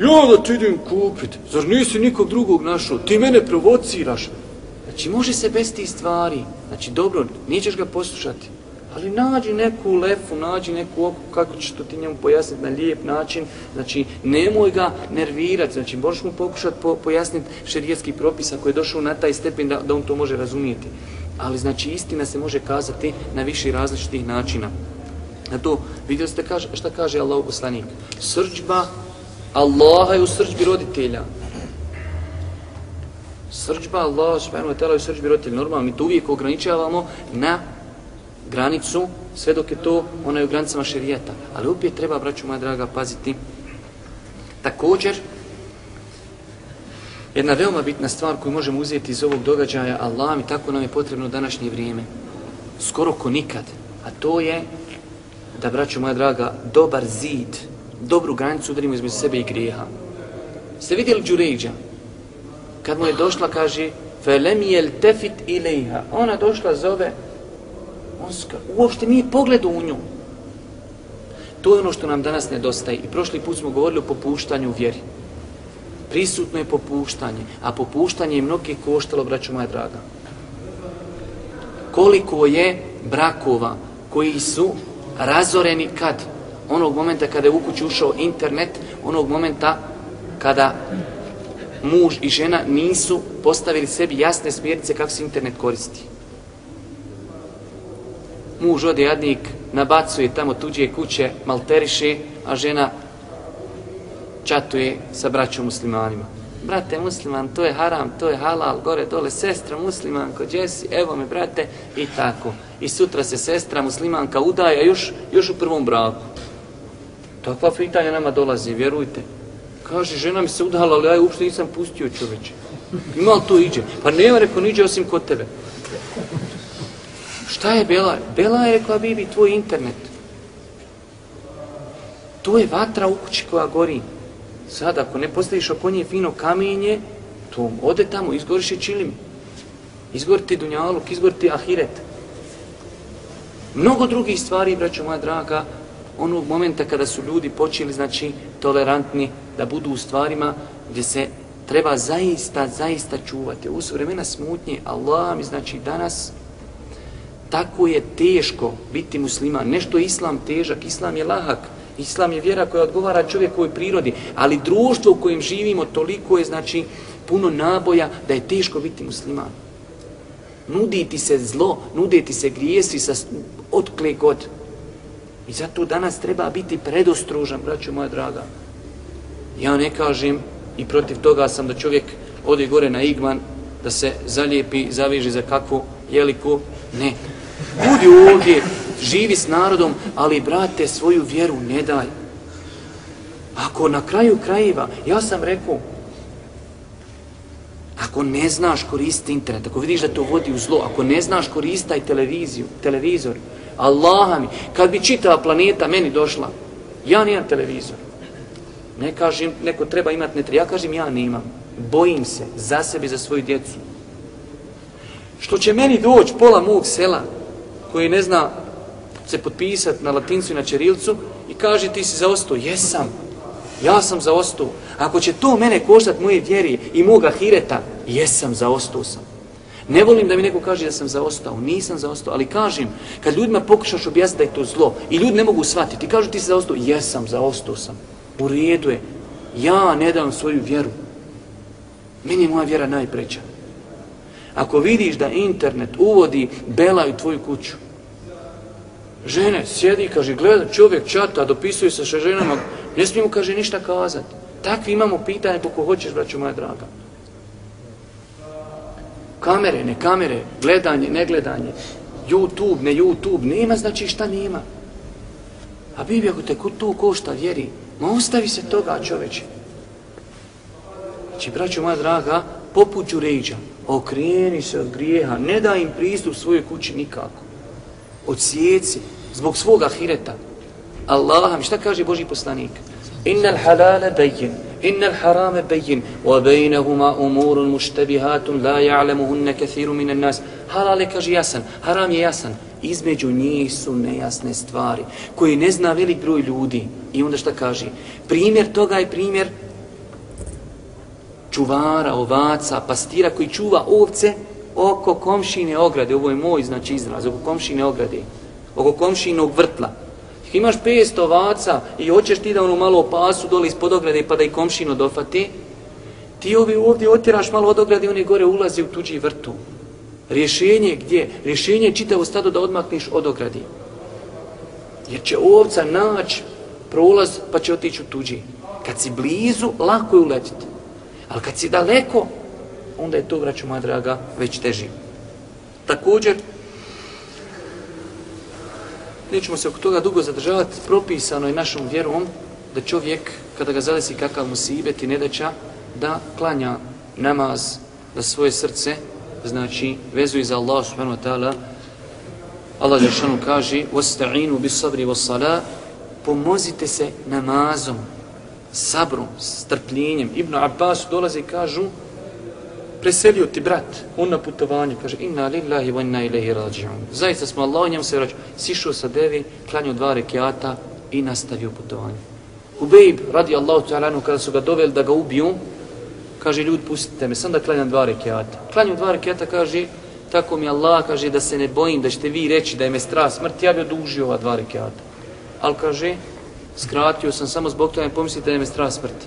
Ja da ti idem kupit, zar nisi nikog drugog našao, ti mene provociraš. Znači, može se bez tih stvari, znači, dobro, nećeš ga poslušati, ali nađi neku lefu, nađi neku oku, kako ćeš to ti njemu pojasniti na lijep način, znači, nemoj ga nervirati, znači, možeš mu pokušati po, pojasniti šerijetski propis ako je došao na taj stepen da, da on to može razumijeti. Ali, znači, istina se može kazati na više različitih načina. Na to, vidio ste kaže, šta kaže Allah poslanik? Srđba Allaha je u srđbi roditelja. Srđba Allaha subhanahu wa ta'ala je u srđbi roditelja. Normalno, mi to uvijek ograničavamo na granicu, sve dok je to ona je u granicama šerijeta. Ali opet treba, braću moja draga, paziti. Također, Jedna veoma bitna stvar koju možemo uzeti iz ovog događaja, Allah mi tako nam je potrebno današnje vrijeme, skoro ko nikad, a to je da, braću moja draga, dobar zid, dobru granicu udarimo između sebe i grijeha. Ste vidjeli Đurejđa? Kad mu je došla, kaže, felem jel tefit ilaiha. Ona došla, zove, on ska, uopšte nije pogled u nju. To je ono što nam danas nedostaje. I prošli put smo govorili o popuštanju vjeri. Prisutno je popuštanje, a popuštanje je mnogi koštalo, braću moja draga. Koliko je brakova koji su razoreni kad? Onog momenta kada je u kuću ušao internet, onog momenta kada muž i žena nisu postavili sebi jasne smjernice kako se internet koristi. Muž ode jadnik, nabacuje tamo tuđe kuće, malteriše, a žena čatuje sa braćom muslimanima. Brate musliman, to je haram, to je halal, gore dole, sestra musliman, ko džesi, evo me brate, i tako. I sutra se sestra muslimanka udaja još, još u prvom braku. Takva pitanja nama dolazi, vjerujte. Kaže, žena mi se udala, ali ja uopšte nisam pustio čoveče. Ima li to iđe? Pa nema rekao, niđe osim kod tebe. Šta je Bela? Bela je rekla, Bibi, tvoj internet. To je vatra u kući koja gori. Sad, ako ne postaviš oko nje fino kamenje, to ode tamo, izgoriš je čilim. Izgori ti dunjaluk, izgori ti ahiret. Mnogo drugih stvari, braćo moja draga, onog momenta kada su ljudi počeli, znači, tolerantni, da budu u stvarima gdje se treba zaista, zaista čuvati. U vremena smutnje, Allah mi, znači, danas, tako je teško biti musliman. Nešto je islam težak, islam je lahak, islam je vjera koja odgovara čovjekovoj prirodi, ali društvo u kojem živimo toliko je, znači, puno naboja da je teško biti musliman. Nuditi se zlo, nuditi se grijesi sa otkle god. I zato danas treba biti predostružan, braćo moja draga. Ja ne kažem i protiv toga sam da čovjek ode gore na igman, da se zalijepi, zaviži za kakvu jeliku. Ne. Budi ovdje, živi s narodom, ali brate, svoju vjeru ne daj. Ako na kraju krajeva, ja sam rekao, ako ne znaš koristiti internet, ako vidiš da to vodi u zlo, ako ne znaš koristaj televiziju, televizor, Allaha mi, kad bi čitava planeta meni došla, ja nijem televizor. Ne kažem, neko treba imati netri, ja kažem, ja nemam. Bojim se za sebe, za svoju djecu. Što će meni doći pola mog sela, koji ne zna se potpisati na latincu i na čerilcu i kaže ti si zaostao. Jesam. Ja sam zaostao. Ako će to mene koštati moje vjeri i moga hireta, jesam, zaostao sam. Ne volim da mi neko kaže da sam zaostao. Nisam zaostao, ali kažem, kad ljudima pokušaš objasniti da je to zlo i ljudi ne mogu shvatiti, kažu ti si zaostao, jesam, zaostao sam. U redu je. Ja ne dam svoju vjeru. Meni je moja vjera najpreća. Ako vidiš da internet uvodi bela u tvoju kuću, žene, sjedi, kaže, gleda, čovjek čata, dopisuje se sa ženama, ne smijemo, kaže, ništa kazati. Takvi imamo pitanje koliko hoćeš, braću moja draga. Kamere, ne kamere, gledanje, ne gledanje, YouTube, ne YouTube, nema znači šta nema. A Bibi, ako te ko to košta, vjeri, ma ostavi se toga čoveče. Znači, braćo moja draga, poput Đurejđa, okreni se od grijeha, ne daj im pristup svojoj kući nikako. Od sjeci, zbog svoga hireta. Allaham, šta kaže Boži poslanik? Innal halale bejjen, innal harame bejin, wa bejnehuma umurun muštebihatun, la ja'lemuhunne kathiru minan nas. je kaže jasan, haram je jasan. Između njih su nejasne stvari, koje ne zna velik broj ljudi. I onda šta kaže? Primjer toga je primjer čuvara, ovaca, pastira koji čuva ovce oko komšine ograde. Ovo je moj znači izraz, oko komšine ograde oko komšinog vrtla. Imaš 500 ovaca i hoćeš ti da ono malo pasu dole ispod ograde pa da i komšino dofati, ti ovi ovdje otiraš malo od ograde i oni gore ulazi u tuđi vrtu. Rješenje gdje? Rješenje je čitavo stado da odmakniš od ograde. Jer će ovca naći prolaz pa će otići u tuđi. Kad si blizu, lako je uletiti. Ali kad si daleko, onda je to, vraću moja draga, već teži. Također, nećemo se oko toga dugo zadržavati, propisano je našom vjerom da čovjek, kada ga zadesi kakav mu sibet i nedaća, da klanja namaz, da svoje srce, znači, vezuje za Allah subhanahu wa ta'ala, Allah Žešanu kaže, وَسْتَعِينُوا بِصَبْرِ وَصَلَا Pomozite se namazom, sabrom, strpljenjem. Ibn Abbas dolaze i kažu, preselio ti brat, on na putovanju, kaže, inna lillahi wa inna ilaihi rađi'un. Zaista smo Allah, njemu se vraću. Sišao sa devi, klanio dva rekiata i nastavio putovanje. Ubejb, radi Allahu ta'ala, kada su ga doveli da ga ubiju, kaže, ljudi, pustite me, sam da klanjam dva rekiata. Klanio dva rekiata, kaže, tako mi Allah, kaže, da se ne bojim, da ćete vi reći da je me strah smrti, ja bi odužio ova dva rekiata. Ali kaže, skratio sam samo zbog toga, ne pomislite da je me strah smrti.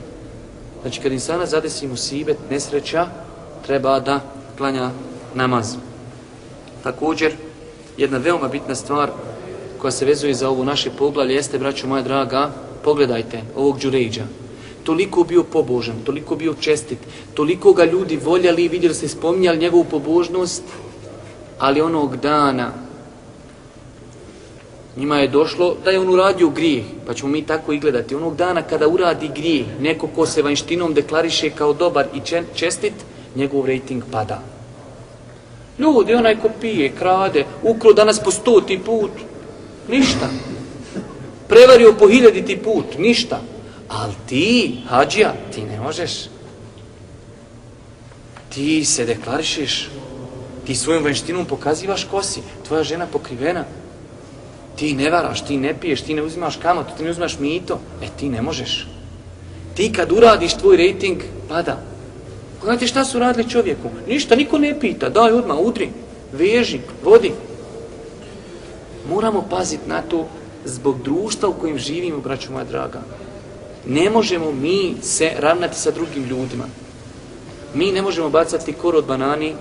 Znači, kad insana zadesi musibet, nesreća, treba da klanja namaz. Također, jedna veoma bitna stvar koja se vezuje za ovu naše poglavlje jeste, braćo moja draga, pogledajte ovog Đurejđa. Toliko bio pobožan, toliko bio čestit, toliko ga ljudi voljeli i vidjeli se spominjali njegovu pobožnost, ali onog dana njima je došlo da je on uradio grijeh, pa ćemo mi tako i gledati. Onog dana kada uradi grijeh, neko ko se vanštinom deklariše kao dobar i čestit, njegov rating pada. Ljudi, onaj ko pije, krade, ukro danas po stoti put, ništa. Prevario po hiljaditi put, ništa. Ali ti, hađija, ti ne možeš. Ti se deklarišeš, ti svojom vanštinom pokazivaš kosi, tvoja žena pokrivena. Ti ne varaš, ti ne piješ, ti ne uzimaš kamatu, ti ne uzimaš mito. E, ti ne možeš. Ti kad uradiš tvoj rating, pada. Gledajte šta su radili čovjeku. Ništa, niko ne pita. Daj odmah, udri, veži, vodi. Moramo paziti na to zbog društva u kojem živimo, braću moja draga. Ne možemo mi se ravnati sa drugim ljudima. Mi ne možemo bacati kor od banani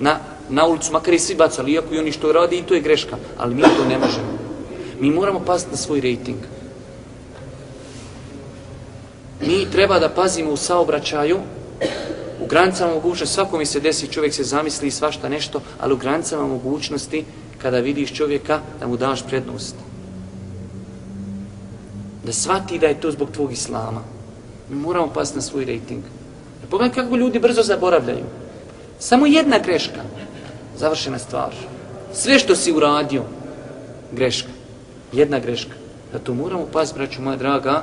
na, na ulicu, makar i svi bacali, iako i oni što radi, i to je greška. Ali mi to ne možemo. Mi moramo paziti na svoj rating. Mi treba da pazimo u saobraćaju u granicama mogućnosti, svako mi se desi, čovjek se zamisli svašta nešto, ali u granicama mogućnosti, kada vidiš čovjeka, da mu daš prednost. Da shvati da je to zbog tvog islama. Mi moramo pasti na svoj rating. Pogledaj kako ljudi brzo zaboravljaju. Samo jedna greška, završena stvar. Sve što si uradio, greška. Jedna greška. Zato moramo pasti, braću moja draga,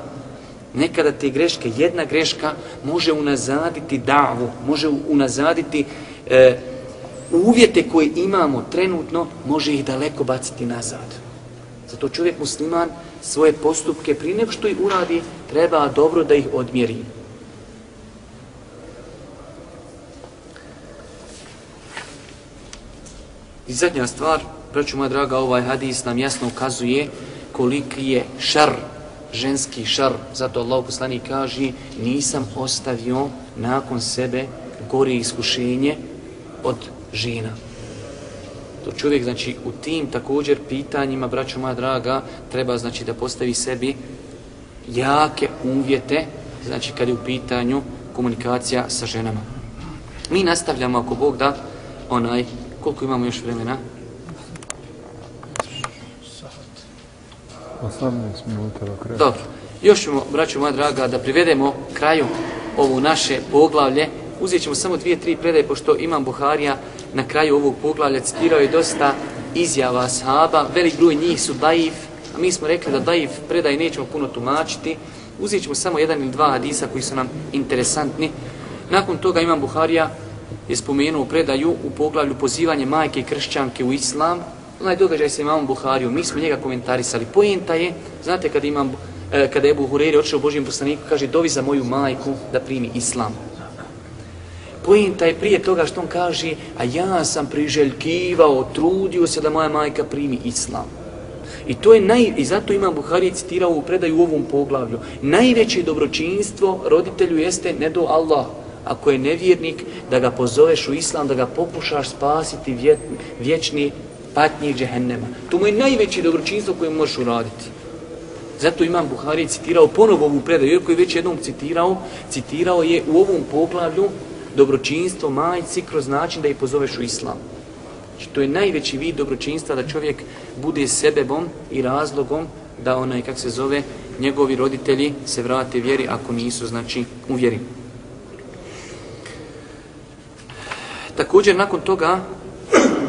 Nekada te greške, jedna greška može unazaditi davu, može unazaditi e, uvjete koje imamo trenutno, može ih daleko baciti nazad. Zato čovjek musliman svoje postupke prije nego što ih uradi, treba dobro da ih odmjeri. I zadnja stvar, braću moja draga, ovaj hadis nam jasno ukazuje koliki je šar ženski šar. Zato Allah poslani kaže nisam ostavio nakon sebe gore iskušenje od žena. To čovjek, znači, u tim također pitanjima, braćo moja draga, treba, znači, da postavi sebi jake uvjete, znači, kad je u pitanju komunikacija sa ženama. Mi nastavljamo, ako Bog da, onaj, koliko imamo još vremena? 18 minuta do kraja. Dobro. Još ćemo, braću moja draga, da privedemo kraju ovo naše poglavlje. Uzet ćemo samo dvije, tri predaje, pošto imam Buharija na kraju ovog poglavlja citirao je dosta izjava sahaba. Velik broj njih su daif, a mi smo rekli da daif predaj nećemo puno tumačiti. Uzet ćemo samo jedan ili dva hadisa koji su nam interesantni. Nakon toga imam Buharija je spomenuo predaju u poglavlju pozivanje majke i kršćanke u islam, onaj događaj sa imamom Buhariju, mi smo njega komentarisali. Pojenta je, znate kada imam, e, kada je Ebu Hureyri otišao Božijem poslaniku, kaže dovi za moju majku da primi islam. Pojenta je prije toga što on kaže, a ja sam priželjkivao, trudio se da moja majka primi islam. I to je naj, i zato imam Buhari citirao u predaju u ovom poglavlju. Najveće dobročinstvo roditelju jeste ne do Allah. Ako je nevjernik, da ga pozoveš u islam, da ga pokušaš spasiti vjet, vječni patnje džehennema. To mu je najveće dobročinstvo koje možeš uraditi. Zato imam Buhari citirao ponovo ovu predaju, jer koji već jednom citirao, citirao je u ovom poglavlju dobročinstvo majci kroz način da je pozoveš u islam. Znači, to je najveći vid dobročinstva da čovjek bude sebebom i razlogom da onaj, kak se zove, njegovi roditelji se vrate vjeri ako nisu, znači, u vjeri. Također, nakon toga,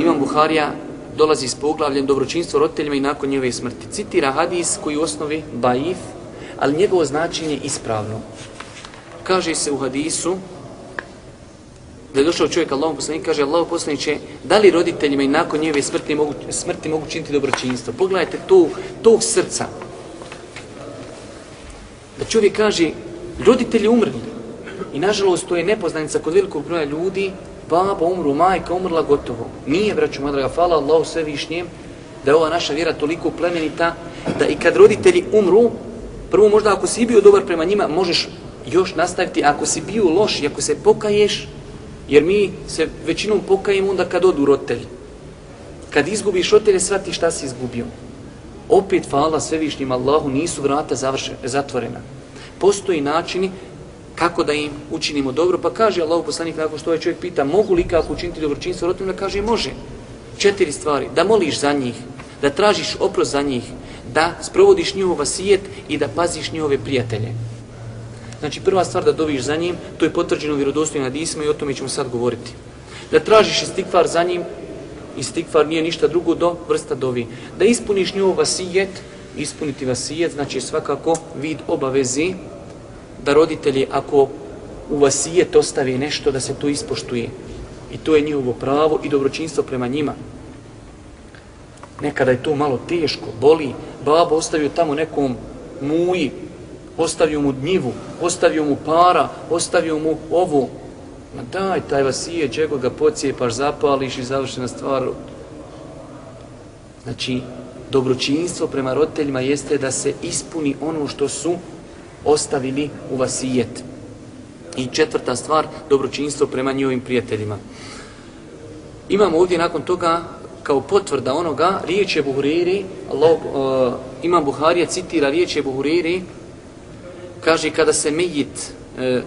Imam Buharija dolazi s poglavljem dobročinstvo roditeljima i nakon njeve smrti. Citira hadis koji u osnovi baif, ali njegovo značenje je ispravno. Kaže se u hadisu, da je došao čovjek Allahom poslanik, kaže Allah poslaniće, da li roditeljima i nakon njeve smrti mogu, smrti mogu činiti dobročinstvo? Pogledajte to, tog srca. Da čovjek kaže, roditelji umrli. I nažalost, to je nepoznanica kod velikog broja ljudi, baba umru, majka umrla, gotovo. Nije, braću moja draga, hvala Allahu svevišnjem, da je ova naša vjera toliko plemenita, da i kad roditelji umru, prvo možda ako si bio dobar prema njima, možeš još nastaviti, ako si bio loš i ako se pokaješ, jer mi se većinom pokajemo onda kad odu roditelji. Kad izgubiš roditelje, shvati šta si izgubio. Opet, hvala svevišnjim Allahu, nisu vrata završena, zatvorena. Postoji načini kako da im učinimo dobro, pa kaže Allah poslanik nakon što ovaj čovjek pita mogu li kako učiniti dobročinstvo roditeljima, kaže može. Četiri stvari, da moliš za njih, da tražiš oprost za njih, da sprovodiš njihov vasijet i da paziš njihove prijatelje. Znači prva stvar da doviš za njim, to je potvrđeno vjerodostojno vjerodostojnim hadisima i o tome ćemo sad govoriti. Da tražiš istikvar za njim, istikvar nije ništa drugo do vrsta dovi. Da ispuniš njihov vasijet, ispuniti vasijet, znači svakako vid obavezi, da roditelji ako u vasijet ostave nešto da se to ispoštuje. I to je njihovo pravo i dobročinstvo prema njima. Nekada je to malo teško, boli. Babo ostavio tamo nekom muji, ostavio mu dnjivu, ostavio mu para, ostavio mu ovo. Ma daj, taj vasije, džego ga pocijepaš, zapališ i završena stvar. Znači, dobročinstvo prema roditeljima jeste da se ispuni ono što su ostavili u vasijet. I četvrta stvar, dobročinstvo prema njihovim prijateljima. Imamo ovdje nakon toga, kao potvrda onoga, riječ je Buhuriri, Allah, uh, e, Imam Buharija citira riječ je Buhuriri, kaže kada se mejit, uh,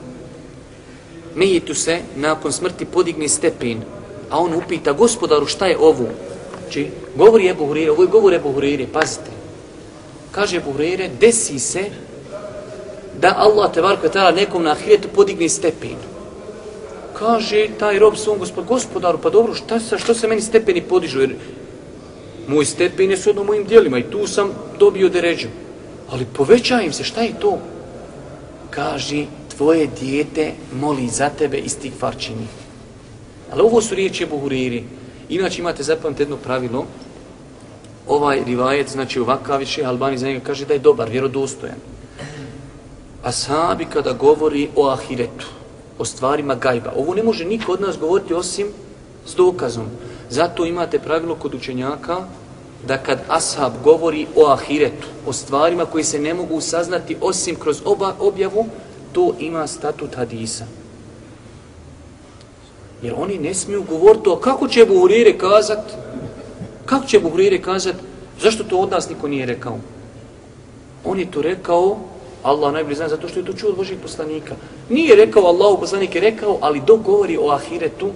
mejitu se nakon smrti podigne stepen, a on upita gospodaru šta je ovo? Či, znači, govori je Buhuriri, ovo je govor je Buhuriri, pazite. Kaže Buhuriri, desi se da Allah te varko tala nekom na ahiretu podigne stepen. Kaže taj rob svom gospod, gospodaru, pa dobro, šta sa, što se meni stepeni podižu? Jer moj stepen je sudno mojim dijelima i tu sam dobio deređu. Ali povećajem im se, šta je to? Kaže, tvoje dijete moli za tebe i stik farčini. Ali ovo su riječi Buhuriri. Inače imate zapamte jedno pravilo. Ovaj rivajet, znači ovakav više, Albani za njega kaže da je dobar, vjerodostojan ashabi kada govori o ahiretu, o stvarima gajba. Ovo ne može niko od nas govoriti osim s dokazom. Zato imate pravilo kod učenjaka da kad ashab govori o ahiretu, o stvarima koji se ne mogu saznati osim kroz oba objavu, to ima statut hadisa. Jer oni ne smiju govoriti o kako će Buhurire kazat, kako će Buhurire kazat, zašto to od nas niko nije rekao? On je to rekao Allah najbolje zna zato što je to čuo od Božih poslanika. Nije rekao Allahu poslanik je rekao, ali dok govori o ahiretu,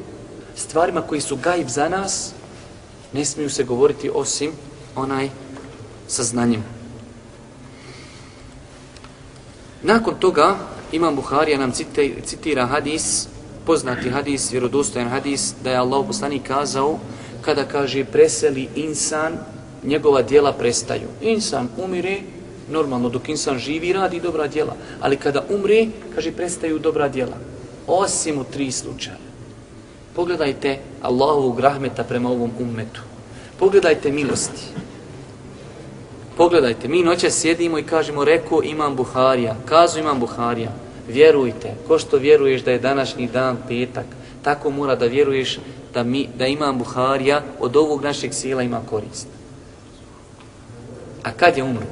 stvarima koji su gajb za nas, ne smiju se govoriti osim onaj sa znanjem. Nakon toga, Imam Buharija nam citira hadis, poznati hadis, vjerodostojan hadis, da je Allah poslanik kazao, kada kaže preseli insan, njegova dijela prestaju. Insan umire, normalno dok insan živi radi dobra djela, ali kada umre, kaže, prestaju dobra djela. Osim u tri slučaja. Pogledajte Allahovog rahmeta prema ovom ummetu. Pogledajte milosti. Pogledajte, mi noće sjedimo i kažemo, reko imam Buharija, kazu imam Buharija. Vjerujte, ko što vjeruješ da je današnji dan petak, tako mora da vjeruješ da, mi, da imam Buharija od ovog našeg sila ima korist. A kad je umro?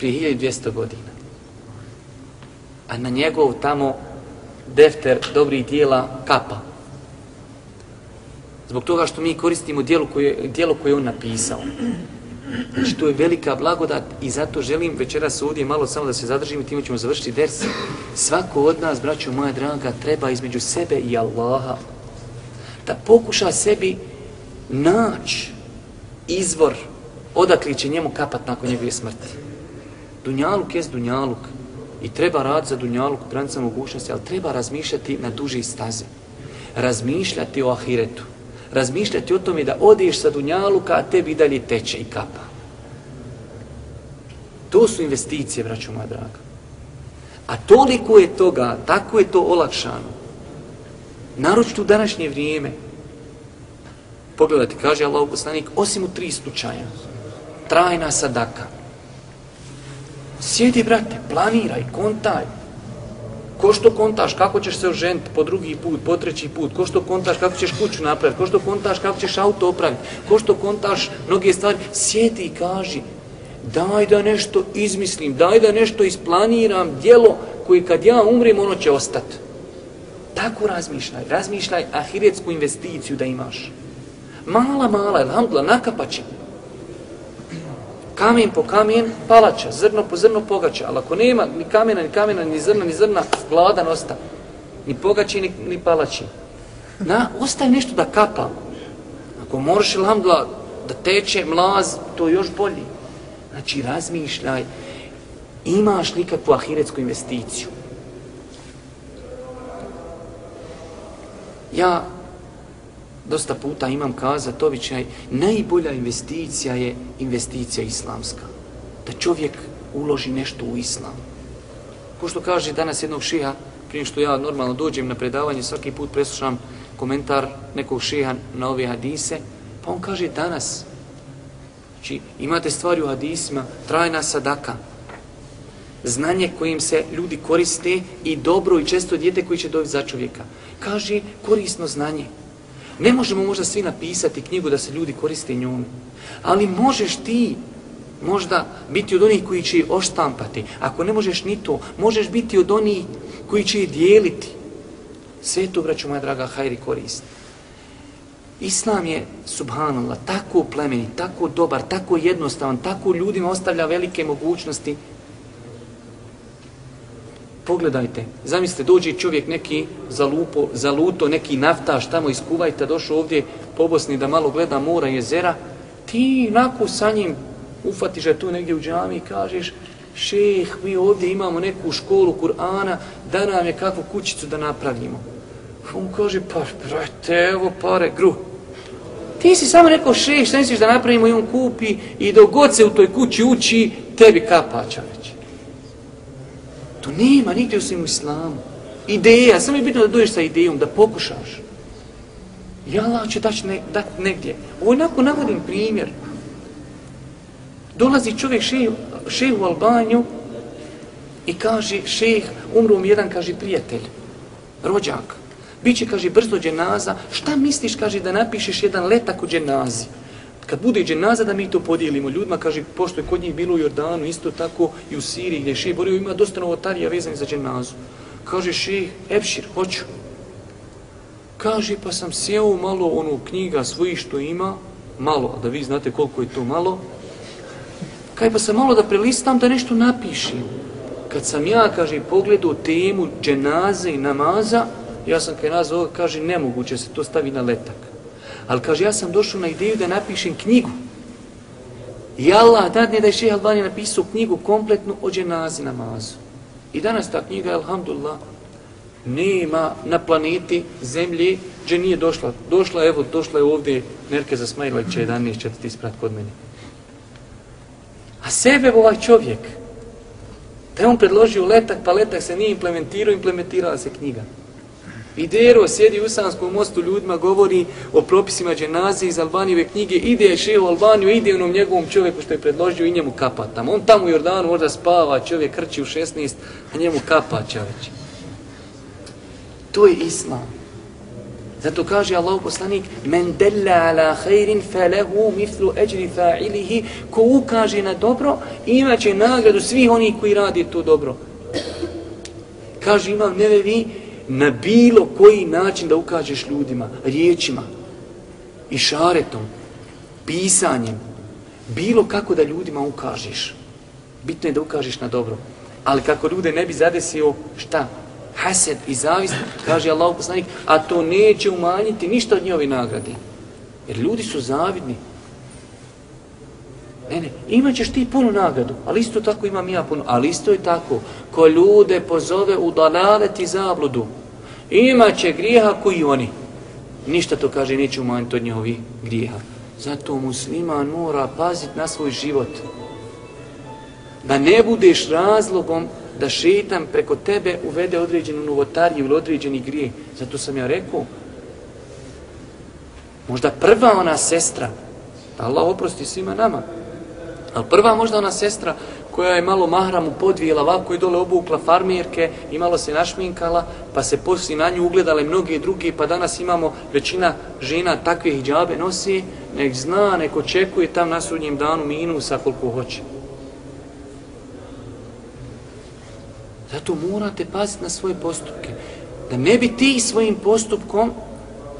Prije 1200 godina. A na njegov tamo defter dobrih dijela kapa. Zbog toga što mi koristimo dijelo koje, dijelo koje on napisao. Znači, to je velika blagodat i zato želim večeras ovdje malo samo da se zadržimo i time ćemo završiti ders. Svako od nas, braćo moja draga, treba između sebe i Allaha da pokuša sebi naći izvor odakle će njemu kapat nakon njegove smrti. Dunjaluk je dunjaluk i treba rad za dunjaluk u granicama mogućnosti, ali treba razmišljati na duže staze. razmišljati o ahiretu. Razmišljati o tome da odeš sa dunjaluka, a tebi dalje teče i kapa. To su investicije, braćo moja draga. A toliko je toga, tako je to olakšano. Naročito u današnje vrijeme. Pogledajte, kaže Allah poslanik, osim u tri slučaja. Trajna sadaka. Sjedi, brate, planiraj, kontaj. Ko što kontaš, kako ćeš se oženiti po drugi put, po treći put, ko što kontaš, kako ćeš kuću napraviti, ko što kontaš, kako ćeš auto opraviti, ko što kontaš mnoge stvari, sjedi i kaži, daj da nešto izmislim, daj da nešto isplaniram, dijelo koje kad ja umrem, ono će ostati. Tako razmišljaj, razmišljaj ahiretsku investiciju da imaš. Mala, mala, alhamdulillah, nakapaće. Kamen po kamen, palača, zrno po zrno, pogača. Ali ako nema ni kamena, ni kamena, ni zrna, ni zrna, gladan osta. Ni pogači, ni, ni palači. Na, ostaje nešto da kapa. Ako moraš, ilhamdla, da teče mlaz, to je još bolji. Znači, razmišljaj, imaš li kakvu ahiretsku investiciju? Ja dosta puta imam kazat običaj, najbolja investicija je investicija islamska. Da čovjek uloži nešto u islam. Ko što kaže danas jednog šeha, prije što ja normalno dođem na predavanje, svaki put preslušam komentar nekog šeha na ove hadise, pa on kaže danas, znači imate stvari u hadisima, trajna sadaka, znanje kojim se ljudi koriste i dobro i često djete koji će dobiti za čovjeka. Kaže korisno znanje. Ne možemo možda svi napisati knjigu da se ljudi koriste njom, ali možeš ti možda biti od onih koji će je oštampati. Ako ne možeš ni to, možeš biti od onih koji će je dijeliti. Sve to, braću moja draga, hajri koristi. Islam je, subhanallah, tako plemeni, tako dobar, tako jednostavan, tako ljudima ostavlja velike mogućnosti Pogledajte, zamislite, dođe čovjek neki za, lupo, za luto, neki naftaš tamo iz Kuvajta, došao ovdje po Bosni da malo gleda mora i jezera, ti nako sa njim ufatiš je tu negdje u džami i kažeš šeh, mi ovdje imamo neku školu Kur'ana, da nam je kakvu kućicu da napravimo. On kaže, pa brate, evo pare, gru. Ti si samo rekao šeh, šta misliš da napravimo i on kupi i dok god se u toj kući uči, tebi kapača već. To nema nigdje u islamu. Ideja, samo je bitno da dođeš sa idejom, da pokušaš. I Allah će dati ne, dat negdje. Ovo onako navodim primjer. Dolazi čovjek šejh šehu u Albaniju i kaže, šejh, umru mi jedan, kaže, prijatelj, rođak. Biće, kaže, brzo dženaza. Šta misliš, kaže, da napišeš jedan letak u dženazi? Kad bude dženaza da mi to podijelimo ljudima, kaže, pošto je kod njih bilo u Jordanu, isto tako i u Siriji gdje je šeji borio, ima dosta novotarija vezani za dženazu. Kaže šeji, Epšir, hoću. Kaže, pa sam sjeo malo ono knjiga svojih što ima, malo, da vi znate koliko je to malo, kaj pa sam malo da prelistam da nešto napišem. Kad sam ja, kaže, pogledao temu dženaze i namaza, ja sam kaj nazvao, kaže, nemoguće se to stavi na letak. Ali kaže, ja sam došao na ideju da napišem knjigu. I Allah dadne da je šeha Albani napisao knjigu kompletnu o dženazi namazu. I danas ta knjiga, alhamdulillah, nema na planeti zemlje gdje nije došla. Došla, evo, došla je ovdje Nerke za Smajla će 11 četvrti isprat kod mene. A sebe ovaj čovjek, da je on predložio letak, pa letak se nije implementirao, implementirala se knjiga. Idero sjedi u Usanskom mostu ljudima, govori o propisima dženaze iz Albanijeve knjige, ide še u Albaniju, ide onom njegovom čovjeku što je predložio i njemu kapa tamo. On tamo u Jordanu možda spava, čovjek krči u 16, a njemu kapa čovječ. To je Islam. Zato kaže Allah poslanik, men della ala khairin falahu mithlu ajri fa'ilihi, ko ukaže na dobro, imaće nagradu svih onih koji radi to dobro. Kaže imam nevevi, na bilo koji način da ukažeš ljudima, riječima, i šaretom, pisanjem, bilo kako da ljudima ukažeš. Bitno je da ukažeš na dobro. Ali kako ljude ne bi zadesio, šta? Hased i zavist, kaže Allah poslanik, a to neće umanjiti ništa od njove nagrade. Jer ljudi su zavidni. Ne, ne, imat ćeš ti punu nagradu, ali isto tako imam ja punu. Ali isto je tako, ko ljude pozove u dalalet i zabludu, imat će grijeha koji oni. ništa to kaže neće umanjiti od njihovi grijeha. Zato musliman mora paziti na svoj život. Da ne budeš razlogom da šetan preko tebe uvede određenu novotariju ili određeni grije. Zato sam ja rekao, možda prva ona sestra, da Allah oprosti svima nama, ali prva možda ona sestra koja je malo mahramu podvijela ovako i dole obukla farmirke i malo se našminkala, pa se poslije na nju ugledale mnoge druge, pa danas imamo većina žena takve hijabe nosi, nek zna, nek očekuje tam na sudnjem danu minusa koliko hoće. Zato morate paziti na svoje postupke. Da ne bi ti svojim postupkom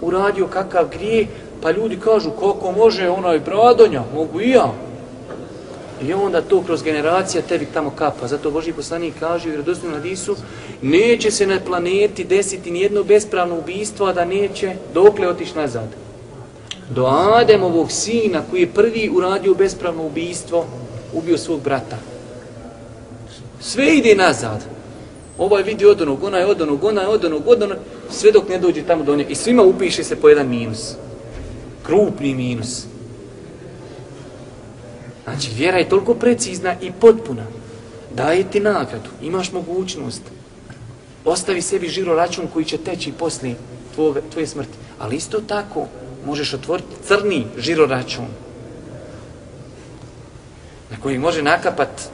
uradio kakav grije, pa ljudi kažu koliko može onaj bradonja, mogu i ja. I onda to kroz generacija tebi tamo kapa. Zato Boži poslanik kaže u vjerodostojnom hadisu, neće se na planeti desiti nijedno bespravno ubistvo, a da neće dokle otići nazad. Do Ademovog sina koji je prvi uradio bespravno ubistvo, ubio svog brata. Sve ide nazad. Ovaj vidi od onog, onaj od onog, onaj od onog, od onog, sve dok ne dođe tamo do njega. I svima upiše se po jedan minus. Krupni minus. Znači, vjera je toliko precizna i potpuna. Daje ti nagradu, imaš mogućnost. Ostavi sebi žiro račun koji će teći poslije tvoje, tvoje smrti. Ali isto tako, možeš otvoriti crni žiro račun na koji može nakapat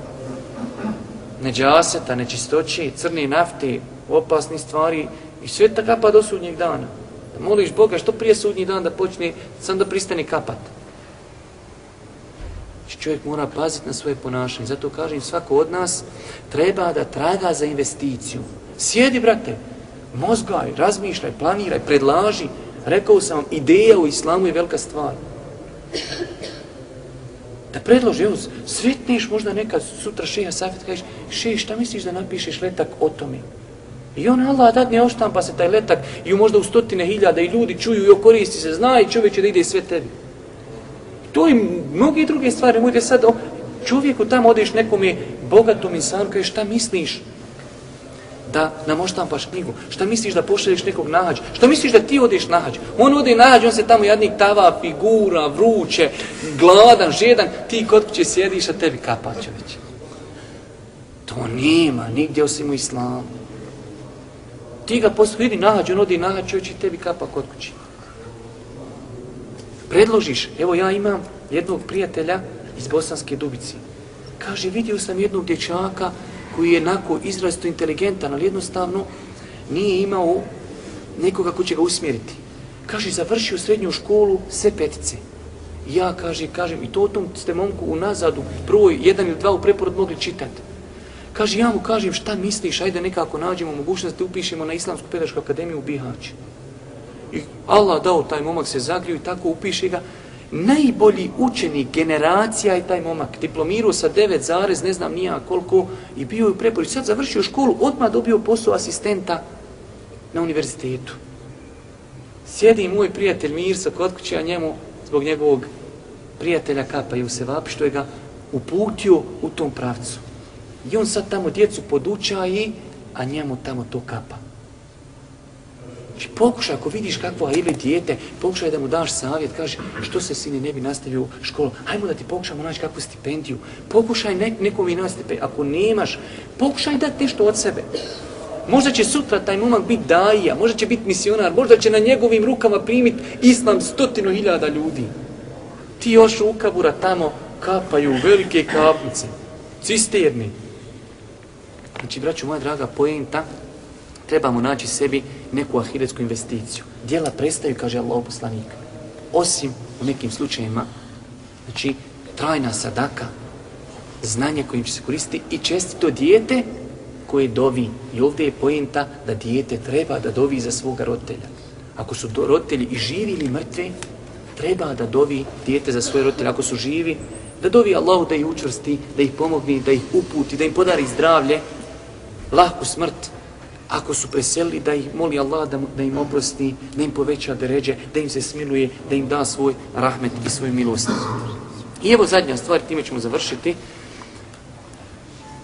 neđaseta, nečistoće, crne nafte, opasni stvari i sve ta kapa do sudnjeg dana. Da moliš Boga što prije sudnji dan da počne, sam da pristane kapat. Znači, čovjek mora paziti na svoje ponašanje. Zato kažem, svako od nas treba da traga za investiciju. Sjedi, brate, mozgaj, razmišljaj, planiraj, predlaži. Rekao sam vam, ideja u islamu je velika stvar. Da predloži, evo, sretniš možda nekad sutra šeha Safet, kažeš, še, šta misliš da napišeš letak o tome? I on, Allah, dadne oštampa se taj letak i možda u stotine hiljada i ljudi čuju i koristi se, zna i čovjek će da ide sve tebi. To i mnogi druge stvari. Mojte sad o čovjeku tamo odeš nekom je bogatom insanu, kaže šta misliš da nam oštampaš knjigu? Šta misliš da pošalješ nekog nahađa? Šta misliš da ti odeš nahađa? On ode nahađ, on se tamo jadnik tava, figura, vruće, gladan, žedan, ti kod kuće sjediš, a tebi kapa već. To nema nigdje osim u islamu. Ti ga posle vidi nahađ, on ode nahađ, čovječ, i tebi kapa kod kuće predložiš, evo ja imam jednog prijatelja iz Bosanske Dubici. Kaže, vidio sam jednog dječaka koji je jednako izrazito inteligentan, ali jednostavno nije imao nekoga ko će ga usmjeriti. Kaže, završio srednju školu, sve petice. Ja, kaže, kažem, i to o tom ste momku u nazadu, prvo jedan ili dva u preporod mogli čitati. Kaže, ja mu kažem, šta misliš, ajde nekako nađemo mogućnost da upišemo na Islamsku pedagošku akademiju u Bihaću. I Allah dao taj momak se zagriju i tako upiše ga. Najbolji učenik generacija je taj momak. Diplomirao sa 9 zarez, ne znam nija koliko, i bio je u preporu. Sad završio školu, odmah dobio posao asistenta na univerzitetu. Sjedi moj prijatelj Mirsa kod kuće, a njemu zbog njegovog prijatelja kapaju se vapi, što je ga uputio u tom pravcu. I on sad tamo djecu podučaje, a njemu tamo to kapa. Znači, pokušaj, ako vidiš kakvo ili dijete, pokušaj da mu daš savjet, kaže, što se sine ne bi nastavio u školu, hajmo da ti pokušamo naći kakvu stipendiju, pokušaj ne, nekom i nastipe, ako nemaš, pokušaj dati nešto od sebe. Možda će sutra taj momak biti daija, možda će biti misionar, možda će na njegovim rukama primiti islam stotinu hiljada ljudi. Ti još u kabura tamo kapaju velike kapnice, cisterni. Znači, braću moja draga, poenta, trebamo naći sebi neku ahiretsku investiciju. Dijela prestaju, kaže Allah poslanik, osim u nekim slučajima, znači trajna sadaka, znanje kojim će se koristiti i čestito dijete koje dovi. I ovdje je pojenta da dijete treba da dovi za svoga roditelja. Ako su roditelji i živi ili mrtvi, treba da dovi dijete za svoje roditelje. Ako su živi, da dovi Allahu da ih učvrsti, da ih pomogne, da ih uputi, da im podari zdravlje, lahku smrt, ako su preselili, da ih moli Allah da, da im oprosti, da im poveća deređe, da im se smiluje, da im da svoj rahmet i svoju milost. I evo zadnja stvar, time ćemo završiti.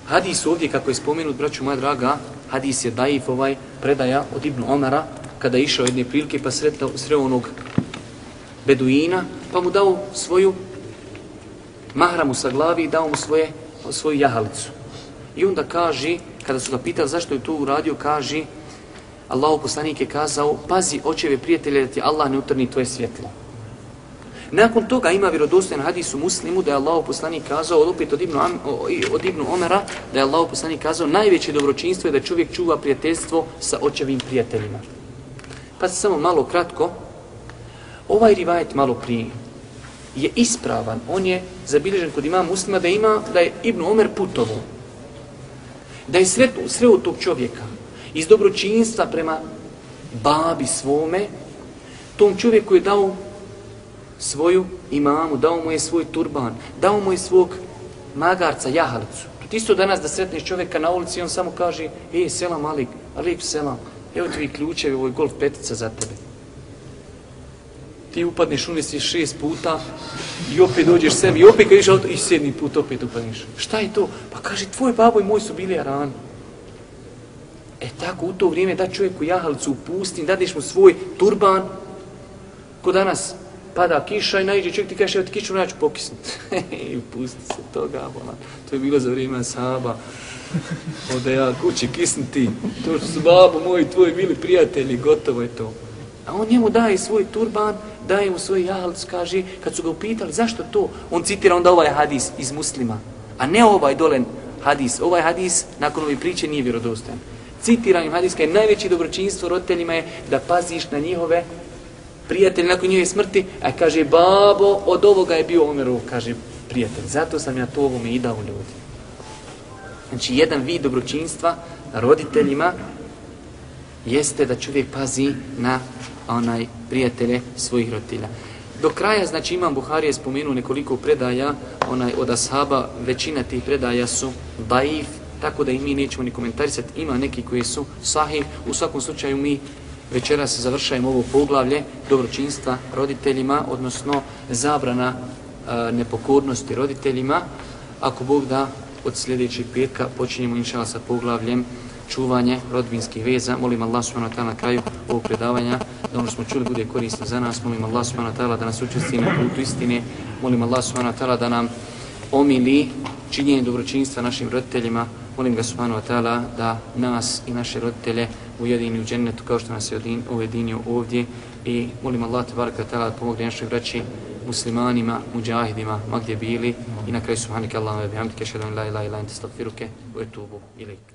Hadis ovdje, kako je spomenut, braću moja draga, hadis je daif ovaj predaja od Ibnu Omara, kada je išao jedne prilike pa sretao, sreo onog beduina, pa mu dao svoju mahramu sa glavi i dao mu svoje, svoju jahalicu. I onda kaže, kada su ga pitali zašto je to uradio, kaže, Allahu poslanik je kazao, pazi očeve prijatelje da ti Allah ne utrni tvoje svjetlo. Nakon toga ima vjerodostojan hadis u muslimu da je Allah poslanik kazao, od opet od Ibnu, Am, od Ibnu Omera, da je Allah poslanik kazao, najveće dobročinstvo je da čovjek čuva prijateljstvo sa očevim prijateljima. Pa samo malo kratko, ovaj rivajet malo prije je ispravan, on je zabilježen kod ima muslima da ima da je Ibn Omer putovo. Da je sreo, sreo tog čovjeka iz dobročinstva prema babi svome, tom čovjeku je dao svoju imamu, dao mu je svoj turban, dao mu je svog magarca, jahalicu. To isto danas da sretneš čovjeka na ulici on samo kaže, ej, selam Alik, Alik, selam, evo tvi ključevi, ovo je golf petica za tebe. Ti upadneš unesiš šest puta i opet dođeš sebi i opet kad iš auto i sedmi put opet upadneš. Šta je to? Pa kaže, tvoj babo i moj su bili arani. E tako u to vrijeme da čovjeku jahalicu u pustin, dadeš mu svoj turban, ko danas pada kiša i najđe čovjek ti kaže, evo ti kišu ću pokisnut. I pusti se toga, bolan. To je bilo za vrijeme saba. Ode ja kući kisniti, To su babo moji, tvoji bili prijatelji, gotovo je to. A on njemu daje svoj turban, daje mu svoj jahalc, kaže, kad su ga upitali zašto to, on citira onda ovaj hadis iz muslima, a ne ovaj dolen hadis. Ovaj hadis, nakon ove priče, nije vjerodostan. citiram im hadis, kaj najveće dobročinstvo roditeljima je da paziš na njihove prijatelje nakon njihove smrti, a kaže, babo, od ovoga je bio Omerov, kaže, prijatelj. Zato sam ja to ovome i dao ljudi. Znači, jedan vid dobročinstva roditeljima jeste da čovjek pazi na onaj prijatelje svojih roditelja. Do kraja, znači, imam Buhari je spomenuo nekoliko predaja, onaj od ashaba, većina tih predaja su daif, tako da i mi nećemo ni komentarisati. Ima neki koji su sahih. U svakom slučaju mi večeras završajemo ovo poglavlje dobročinstva roditeljima, odnosno zabrana e, nepokornosti roditeljima. Ako Bog da, od sljedećeg petka počinjemo inšala sa poglavljem čuvanje rodbinskih veza. Molim Allah subhanahu wa ta'ala na kraju ovog predavanja da ono što smo čuli bude korisno za nas. Molim Allah subhanahu wa ta'ala da nas učesti na putu istine. Molim Allah subhanahu wa ta'ala da nam omili činjenje dobročinstva našim roditeljima, Molim ga subhanahu wa ta'ala da nas i naše roditelje ujedini u džennetu kao što nas je ujedinio ovdje i molim Allah tabaraka ta'ala da pomogne našoj braći muslimanima, muđahidima, ma gdje bili i na kraju subhanike Allahumma bihamdike, šedun la ilaha ila anta astaghfiruke wa atubu ilaik.